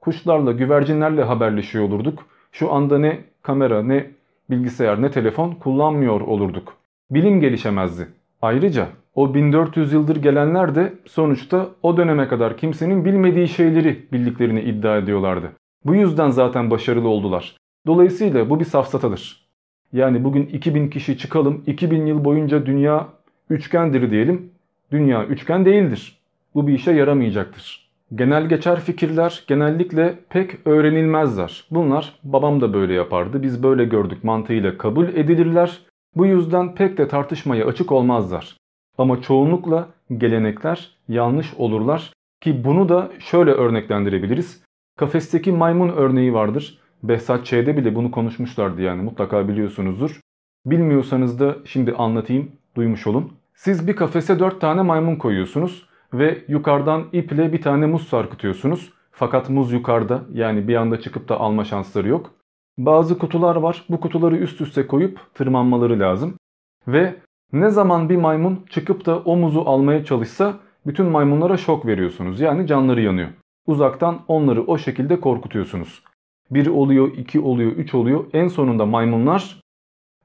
kuşlarla, güvercinlerle haberleşiyor olurduk. Şu anda ne kamera, ne bilgisayar, ne telefon kullanmıyor olurduk. Bilim gelişemezdi. Ayrıca o 1400 yıldır gelenler de sonuçta o döneme kadar kimsenin bilmediği şeyleri bildiklerini iddia ediyorlardı. Bu yüzden zaten başarılı oldular. Dolayısıyla bu bir safsatadır. Yani bugün 2000 kişi çıkalım, 2000 yıl boyunca dünya üçgendir diyelim. Dünya üçgen değildir. Bu bir işe yaramayacaktır. Genel geçer fikirler genellikle pek öğrenilmezler. Bunlar babam da böyle yapardı, biz böyle gördük mantığıyla kabul edilirler. Bu yüzden pek de tartışmaya açık olmazlar. Ama çoğunlukla gelenekler yanlış olurlar ki bunu da şöyle örneklendirebiliriz. Kafesteki maymun örneği vardır. Behzat Ç'de bile bunu konuşmuşlardı yani mutlaka biliyorsunuzdur. Bilmiyorsanız da şimdi anlatayım, duymuş olun. Siz bir kafese 4 tane maymun koyuyorsunuz ve yukarıdan iple bir tane muz sarkıtıyorsunuz. Fakat muz yukarıda yani bir anda çıkıp da alma şansları yok. Bazı kutular var. Bu kutuları üst üste koyup tırmanmaları lazım. Ve ne zaman bir maymun çıkıp da o muzu almaya çalışsa bütün maymunlara şok veriyorsunuz. Yani canları yanıyor. Uzaktan onları o şekilde korkutuyorsunuz. 1 oluyor, 2 oluyor, 3 oluyor. En sonunda maymunlar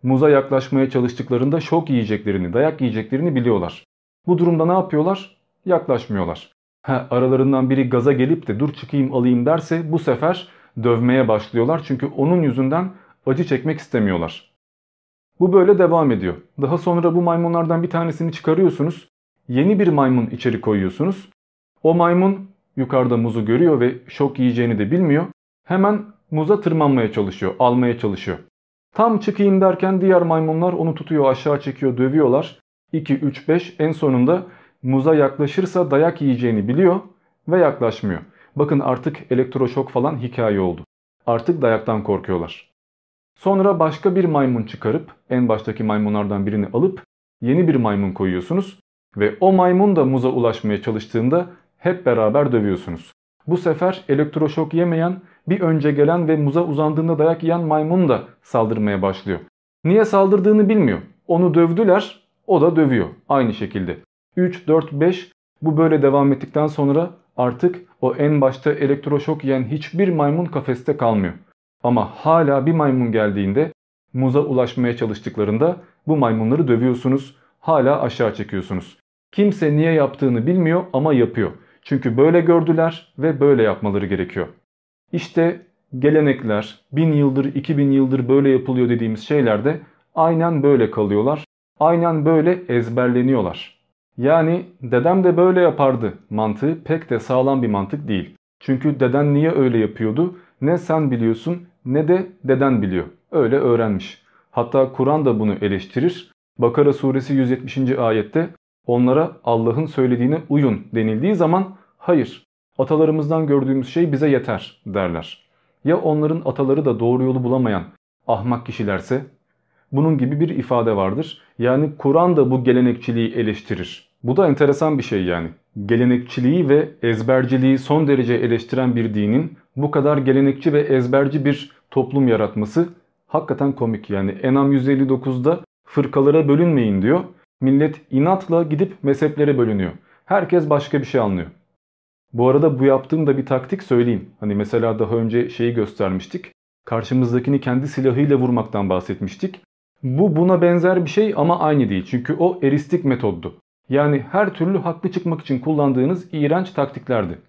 muza yaklaşmaya çalıştıklarında şok yiyeceklerini, dayak yiyeceklerini biliyorlar. Bu durumda ne yapıyorlar? Yaklaşmıyorlar. Ha, aralarından biri gaza gelip de dur çıkayım alayım derse bu sefer dövmeye başlıyorlar. Çünkü onun yüzünden acı çekmek istemiyorlar. Bu böyle devam ediyor. Daha sonra bu maymunlardan bir tanesini çıkarıyorsunuz. Yeni bir maymun içeri koyuyorsunuz. O maymun yukarıda muzu görüyor ve şok yiyeceğini de bilmiyor. Hemen muza tırmanmaya çalışıyor, almaya çalışıyor. Tam çıkayım derken diğer maymunlar onu tutuyor, aşağı çekiyor, dövüyorlar. 2, 3, 5 en sonunda muza yaklaşırsa dayak yiyeceğini biliyor ve yaklaşmıyor. Bakın artık elektroşok falan hikaye oldu. Artık dayaktan korkuyorlar. Sonra başka bir maymun çıkarıp en baştaki maymunlardan birini alıp yeni bir maymun koyuyorsunuz ve o maymun da muza ulaşmaya çalıştığında hep beraber dövüyorsunuz. Bu sefer elektroşok yemeyen bir önce gelen ve muza uzandığında dayak yiyen maymun da saldırmaya başlıyor. Niye saldırdığını bilmiyor. Onu dövdüler, o da dövüyor aynı şekilde. 3, 4, 5 bu böyle devam ettikten sonra artık o en başta elektroşok yiyen hiçbir maymun kafeste kalmıyor. Ama hala bir maymun geldiğinde muza ulaşmaya çalıştıklarında bu maymunları dövüyorsunuz, hala aşağı çekiyorsunuz. Kimse niye yaptığını bilmiyor ama yapıyor. Çünkü böyle gördüler ve böyle yapmaları gerekiyor. İşte gelenekler, bin yıldır, iki bin yıldır böyle yapılıyor dediğimiz şeyler de aynen böyle kalıyorlar. Aynen böyle ezberleniyorlar. Yani dedem de böyle yapardı mantığı pek de sağlam bir mantık değil. Çünkü deden niye öyle yapıyordu ne sen biliyorsun ne de deden biliyor. Öyle öğrenmiş. Hatta Kur'an da bunu eleştirir. Bakara suresi 170. ayette onlara Allah'ın söylediğine uyun denildiği zaman hayır atalarımızdan gördüğümüz şey bize yeter derler. Ya onların ataları da doğru yolu bulamayan ahmak kişilerse bunun gibi bir ifade vardır. Yani Kur'an da bu gelenekçiliği eleştirir. Bu da enteresan bir şey yani. Gelenekçiliği ve ezberciliği son derece eleştiren bir dinin bu kadar gelenekçi ve ezberci bir toplum yaratması hakikaten komik. Yani Enam 159'da fırkalara bölünmeyin diyor. Millet inatla gidip mezheplere bölünüyor. Herkes başka bir şey anlıyor. Bu arada bu yaptığım da bir taktik söyleyeyim. Hani mesela daha önce şeyi göstermiştik. Karşımızdakini kendi silahıyla vurmaktan bahsetmiştik. Bu buna benzer bir şey ama aynı değil. Çünkü o eristik metoddu. Yani her türlü haklı çıkmak için kullandığınız iğrenç taktiklerdi.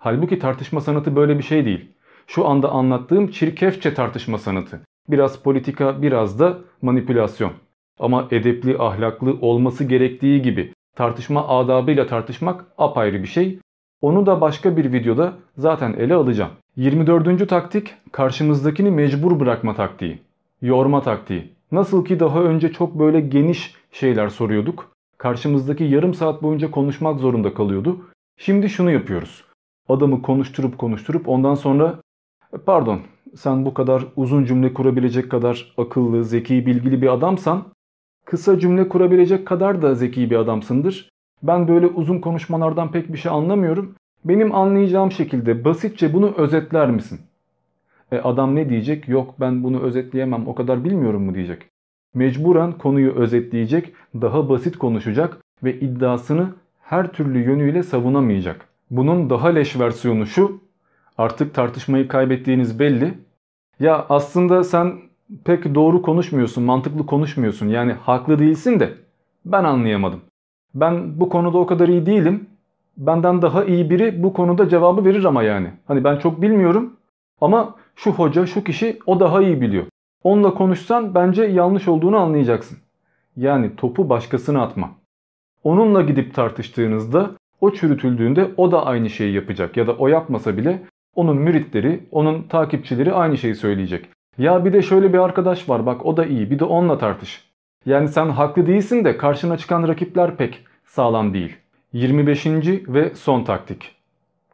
Halbuki tartışma sanatı böyle bir şey değil. Şu anda anlattığım çirkefçe tartışma sanatı. Biraz politika biraz da manipülasyon. Ama edepli ahlaklı olması gerektiği gibi tartışma adabıyla tartışmak apayrı bir şey. Onu da başka bir videoda zaten ele alacağım. 24. taktik karşımızdakini mecbur bırakma taktiği. Yorma taktiği. Nasıl ki daha önce çok böyle geniş şeyler soruyorduk. Karşımızdaki yarım saat boyunca konuşmak zorunda kalıyordu. Şimdi şunu yapıyoruz. Adamı konuşturup konuşturup ondan sonra pardon sen bu kadar uzun cümle kurabilecek kadar akıllı, zeki, bilgili bir adamsan kısa cümle kurabilecek kadar da zeki bir adamsındır. Ben böyle uzun konuşmalardan pek bir şey anlamıyorum. Benim anlayacağım şekilde basitçe bunu özetler misin? E adam ne diyecek? Yok ben bunu özetleyemem o kadar bilmiyorum mu diyecek. Mecburen konuyu özetleyecek, daha basit konuşacak ve iddiasını her türlü yönüyle savunamayacak. Bunun daha leş versiyonu şu. Artık tartışmayı kaybettiğiniz belli. Ya aslında sen pek doğru konuşmuyorsun, mantıklı konuşmuyorsun. Yani haklı değilsin de ben anlayamadım. Ben bu konuda o kadar iyi değilim. Benden daha iyi biri bu konuda cevabı verir ama yani. Hani ben çok bilmiyorum ama şu hoca, şu kişi o daha iyi biliyor. Onunla konuşsan bence yanlış olduğunu anlayacaksın. Yani topu başkasına atma. Onunla gidip tartıştığınızda o çürütüldüğünde o da aynı şeyi yapacak ya da o yapmasa bile onun müritleri, onun takipçileri aynı şeyi söyleyecek. Ya bir de şöyle bir arkadaş var bak o da iyi bir de onunla tartış. Yani sen haklı değilsin de karşına çıkan rakipler pek sağlam değil. 25. ve son taktik.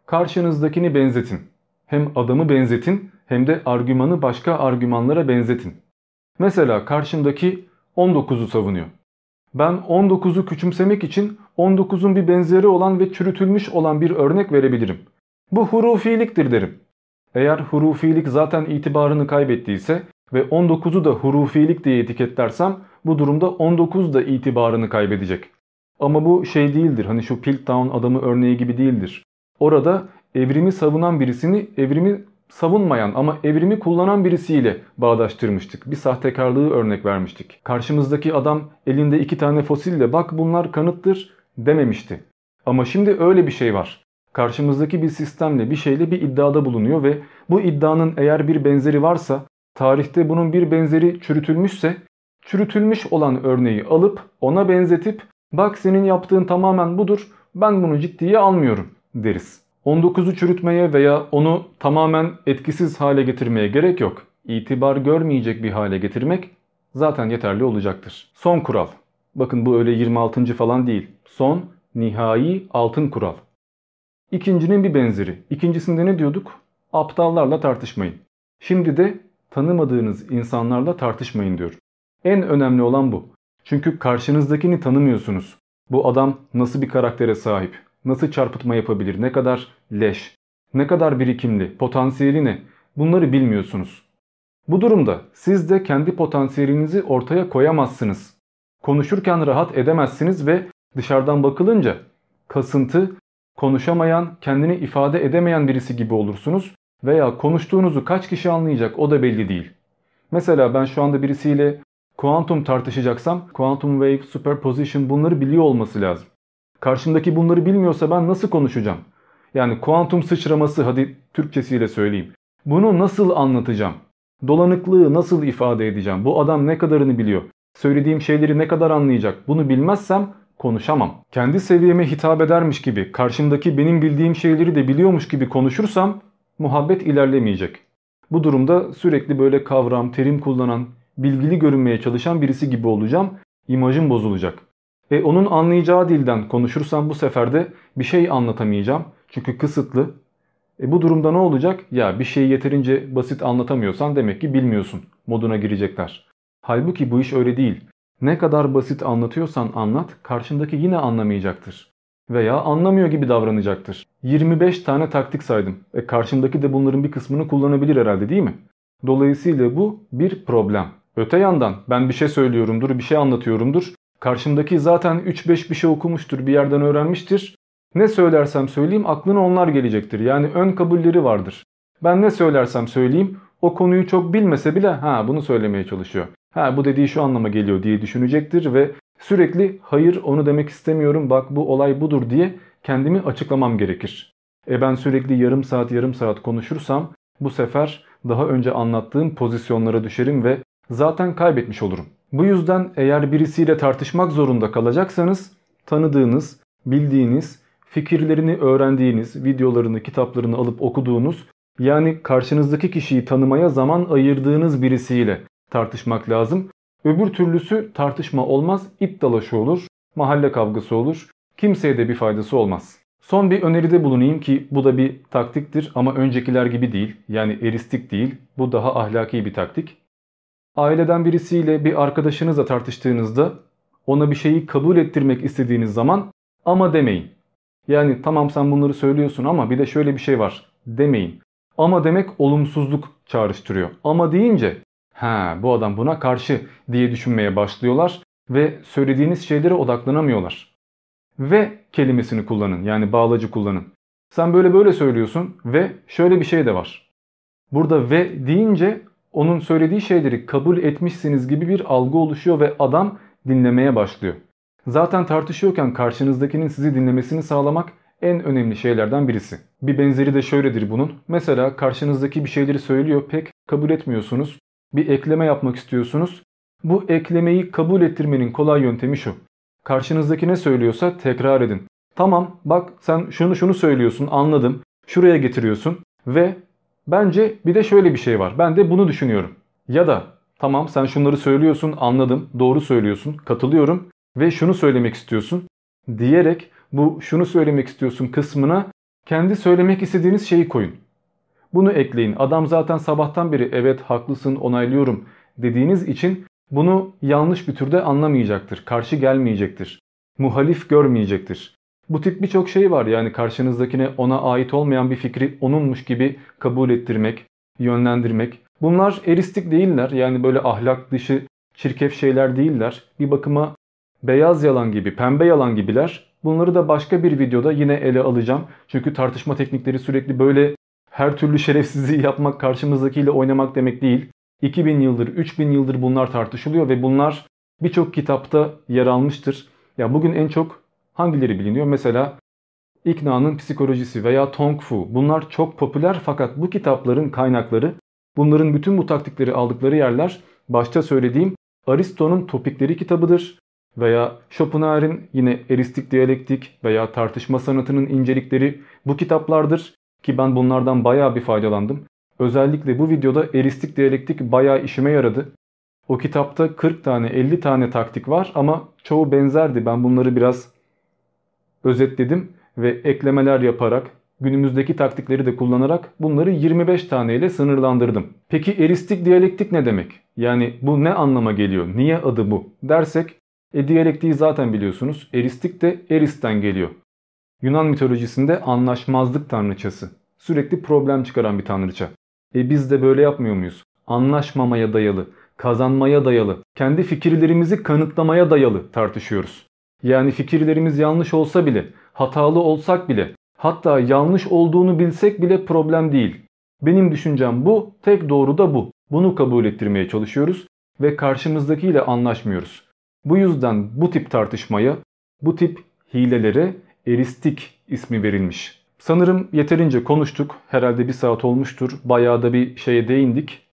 Karşınızdakini benzetin. Hem adamı benzetin hem de argümanı başka argümanlara benzetin. Mesela karşımdaki 19'u savunuyor. Ben 19'u küçümsemek için 19'un bir benzeri olan ve çürütülmüş olan bir örnek verebilirim. Bu hurufiliktir derim. Eğer hurufilik zaten itibarını kaybettiyse ve 19'u da hurufilik diye etiketlersem bu durumda 19 da itibarını kaybedecek. Ama bu şey değildir hani şu Piltdown adamı örneği gibi değildir. Orada evrimi savunan birisini evrimi savunmayan ama evrimi kullanan birisiyle bağdaştırmıştık. Bir sahtekarlığı örnek vermiştik. Karşımızdaki adam elinde iki tane fosille bak bunlar kanıttır dememişti. Ama şimdi öyle bir şey var. Karşımızdaki bir sistemle bir şeyle bir iddiada bulunuyor ve bu iddianın eğer bir benzeri varsa tarihte bunun bir benzeri çürütülmüşse çürütülmüş olan örneği alıp ona benzetip bak senin yaptığın tamamen budur ben bunu ciddiye almıyorum deriz. 19'u çürütmeye veya onu tamamen etkisiz hale getirmeye gerek yok. İtibar görmeyecek bir hale getirmek zaten yeterli olacaktır. Son kural. Bakın bu öyle 26. falan değil. Son, nihai, altın kural. İkincinin bir benzeri. İkincisinde ne diyorduk? Aptallarla tartışmayın. Şimdi de tanımadığınız insanlarla tartışmayın diyor. En önemli olan bu. Çünkü karşınızdakini tanımıyorsunuz. Bu adam nasıl bir karaktere sahip? Nasıl çarpıtma yapabilir? Ne kadar leş? Ne kadar birikimli? Potansiyeli ne? bunları bilmiyorsunuz. Bu durumda siz de kendi potansiyelinizi ortaya koyamazsınız. Konuşurken rahat edemezsiniz ve dışarıdan bakılınca kasıntı, konuşamayan, kendini ifade edemeyen birisi gibi olursunuz veya konuştuğunuzu kaç kişi anlayacak o da belli değil. Mesela ben şu anda birisiyle kuantum tartışacaksam quantum wave, superposition bunları biliyor olması lazım. Karşımdaki bunları bilmiyorsa ben nasıl konuşacağım? Yani kuantum sıçraması hadi Türkçesiyle söyleyeyim. Bunu nasıl anlatacağım? Dolanıklığı nasıl ifade edeceğim? Bu adam ne kadarını biliyor? Söylediğim şeyleri ne kadar anlayacak? Bunu bilmezsem konuşamam. Kendi seviyeme hitap edermiş gibi, karşımdaki benim bildiğim şeyleri de biliyormuş gibi konuşursam muhabbet ilerlemeyecek. Bu durumda sürekli böyle kavram, terim kullanan, bilgili görünmeye çalışan birisi gibi olacağım. İmajım bozulacak. E onun anlayacağı dilden konuşursam bu sefer de bir şey anlatamayacağım. Çünkü kısıtlı. E bu durumda ne olacak? Ya bir şeyi yeterince basit anlatamıyorsan demek ki bilmiyorsun moduna girecekler. Halbuki bu iş öyle değil. Ne kadar basit anlatıyorsan anlat karşındaki yine anlamayacaktır. Veya anlamıyor gibi davranacaktır. 25 tane taktik saydım. E karşımdaki de bunların bir kısmını kullanabilir herhalde değil mi? Dolayısıyla bu bir problem. Öte yandan ben bir şey söylüyorumdur, bir şey anlatıyorumdur. Karşımdaki zaten 3-5 bir şey okumuştur, bir yerden öğrenmiştir. Ne söylersem söyleyeyim aklına onlar gelecektir. Yani ön kabulleri vardır. Ben ne söylersem söyleyeyim o konuyu çok bilmese bile ha bunu söylemeye çalışıyor. Ha bu dediği şu anlama geliyor diye düşünecektir ve sürekli hayır onu demek istemiyorum bak bu olay budur diye kendimi açıklamam gerekir. E ben sürekli yarım saat yarım saat konuşursam bu sefer daha önce anlattığım pozisyonlara düşerim ve zaten kaybetmiş olurum. Bu yüzden eğer birisiyle tartışmak zorunda kalacaksanız tanıdığınız, bildiğiniz, fikirlerini öğrendiğiniz, videolarını, kitaplarını alıp okuduğunuz yani karşınızdaki kişiyi tanımaya zaman ayırdığınız birisiyle tartışmak lazım. Öbür türlüsü tartışma olmaz, it dalaşı olur, mahalle kavgası olur. Kimseye de bir faydası olmaz. Son bir öneride bulunayım ki bu da bir taktiktir ama öncekiler gibi değil. Yani eristik değil. Bu daha ahlaki bir taktik. Aileden birisiyle bir arkadaşınızla tartıştığınızda ona bir şeyi kabul ettirmek istediğiniz zaman ama demeyin. Yani tamam sen bunları söylüyorsun ama bir de şöyle bir şey var demeyin. Ama demek olumsuzluk çağrıştırıyor. Ama deyince ha bu adam buna karşı diye düşünmeye başlıyorlar ve söylediğiniz şeylere odaklanamıyorlar. Ve kelimesini kullanın yani bağlacı kullanın. Sen böyle böyle söylüyorsun ve şöyle bir şey de var. Burada ve deyince onun söylediği şeyleri kabul etmişsiniz gibi bir algı oluşuyor ve adam dinlemeye başlıyor. Zaten tartışıyorken karşınızdakinin sizi dinlemesini sağlamak en önemli şeylerden birisi. Bir benzeri de şöyledir bunun. Mesela karşınızdaki bir şeyleri söylüyor pek kabul etmiyorsunuz. Bir ekleme yapmak istiyorsunuz. Bu eklemeyi kabul ettirmenin kolay yöntemi şu. Karşınızdaki ne söylüyorsa tekrar edin. Tamam bak sen şunu şunu söylüyorsun anladım. Şuraya getiriyorsun ve bence bir de şöyle bir şey var. Ben de bunu düşünüyorum. Ya da tamam sen şunları söylüyorsun anladım doğru söylüyorsun katılıyorum ve şunu söylemek istiyorsun diyerek bu şunu söylemek istiyorsun kısmına kendi söylemek istediğiniz şeyi koyun. Bunu ekleyin. Adam zaten sabahtan beri evet haklısın onaylıyorum dediğiniz için bunu yanlış bir türde anlamayacaktır. Karşı gelmeyecektir. Muhalif görmeyecektir. Bu tip birçok şey var yani karşınızdakine ona ait olmayan bir fikri onunmuş gibi kabul ettirmek, yönlendirmek. Bunlar eristik değiller yani böyle ahlak dışı çirkef şeyler değiller. Bir bakıma beyaz yalan gibi, pembe yalan gibiler. Bunları da başka bir videoda yine ele alacağım. Çünkü tartışma teknikleri sürekli böyle her türlü şerefsizliği yapmak, karşımızdakiyle oynamak demek değil. 2000 yıldır, 3000 yıldır bunlar tartışılıyor ve bunlar birçok kitapta yer almıştır. Ya bugün en çok hangileri biliniyor? Mesela İkna'nın psikolojisi veya Tong Fu. Bunlar çok popüler fakat bu kitapların kaynakları, bunların bütün bu taktikleri aldıkları yerler başta söylediğim Aristo'nun Topikleri kitabıdır veya Schopenhauer'in yine eristik diyalektik veya tartışma sanatının incelikleri bu kitaplardır ki ben bunlardan bayağı bir faydalandım. Özellikle bu videoda eristik diyalektik bayağı işime yaradı. O kitapta 40 tane 50 tane taktik var ama çoğu benzerdi. Ben bunları biraz özetledim ve eklemeler yaparak günümüzdeki taktikleri de kullanarak bunları 25 taneyle sınırlandırdım. Peki eristik diyalektik ne demek? Yani bu ne anlama geliyor? Niye adı bu? Dersek e diyalektiği zaten biliyorsunuz. Eristik de Eris'ten geliyor. Yunan mitolojisinde anlaşmazlık tanrıçası. Sürekli problem çıkaran bir tanrıça. E biz de böyle yapmıyor muyuz? Anlaşmamaya dayalı, kazanmaya dayalı, kendi fikirlerimizi kanıtlamaya dayalı tartışıyoruz. Yani fikirlerimiz yanlış olsa bile, hatalı olsak bile, hatta yanlış olduğunu bilsek bile problem değil. Benim düşüncem bu, tek doğru da bu. Bunu kabul ettirmeye çalışıyoruz ve karşımızdakiyle anlaşmıyoruz. Bu yüzden bu tip tartışmaya, bu tip hilelere eristik ismi verilmiş. Sanırım yeterince konuştuk. Herhalde bir saat olmuştur. Bayağı da bir şeye değindik.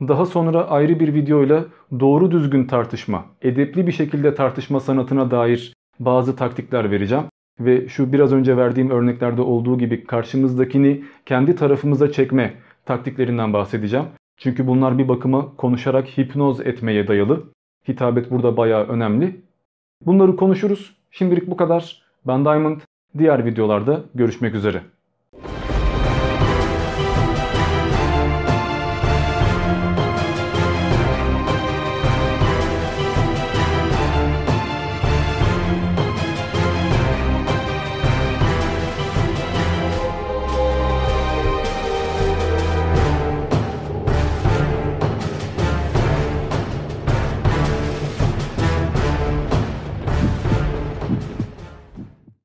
Daha sonra ayrı bir videoyla doğru düzgün tartışma, edepli bir şekilde tartışma sanatına dair bazı taktikler vereceğim. Ve şu biraz önce verdiğim örneklerde olduğu gibi karşımızdakini kendi tarafımıza çekme taktiklerinden bahsedeceğim. Çünkü bunlar bir bakıma konuşarak hipnoz etmeye dayalı. Hitabet burada bayağı önemli. Bunları konuşuruz. Şimdilik bu kadar. Ben Diamond. Diğer videolarda görüşmek üzere.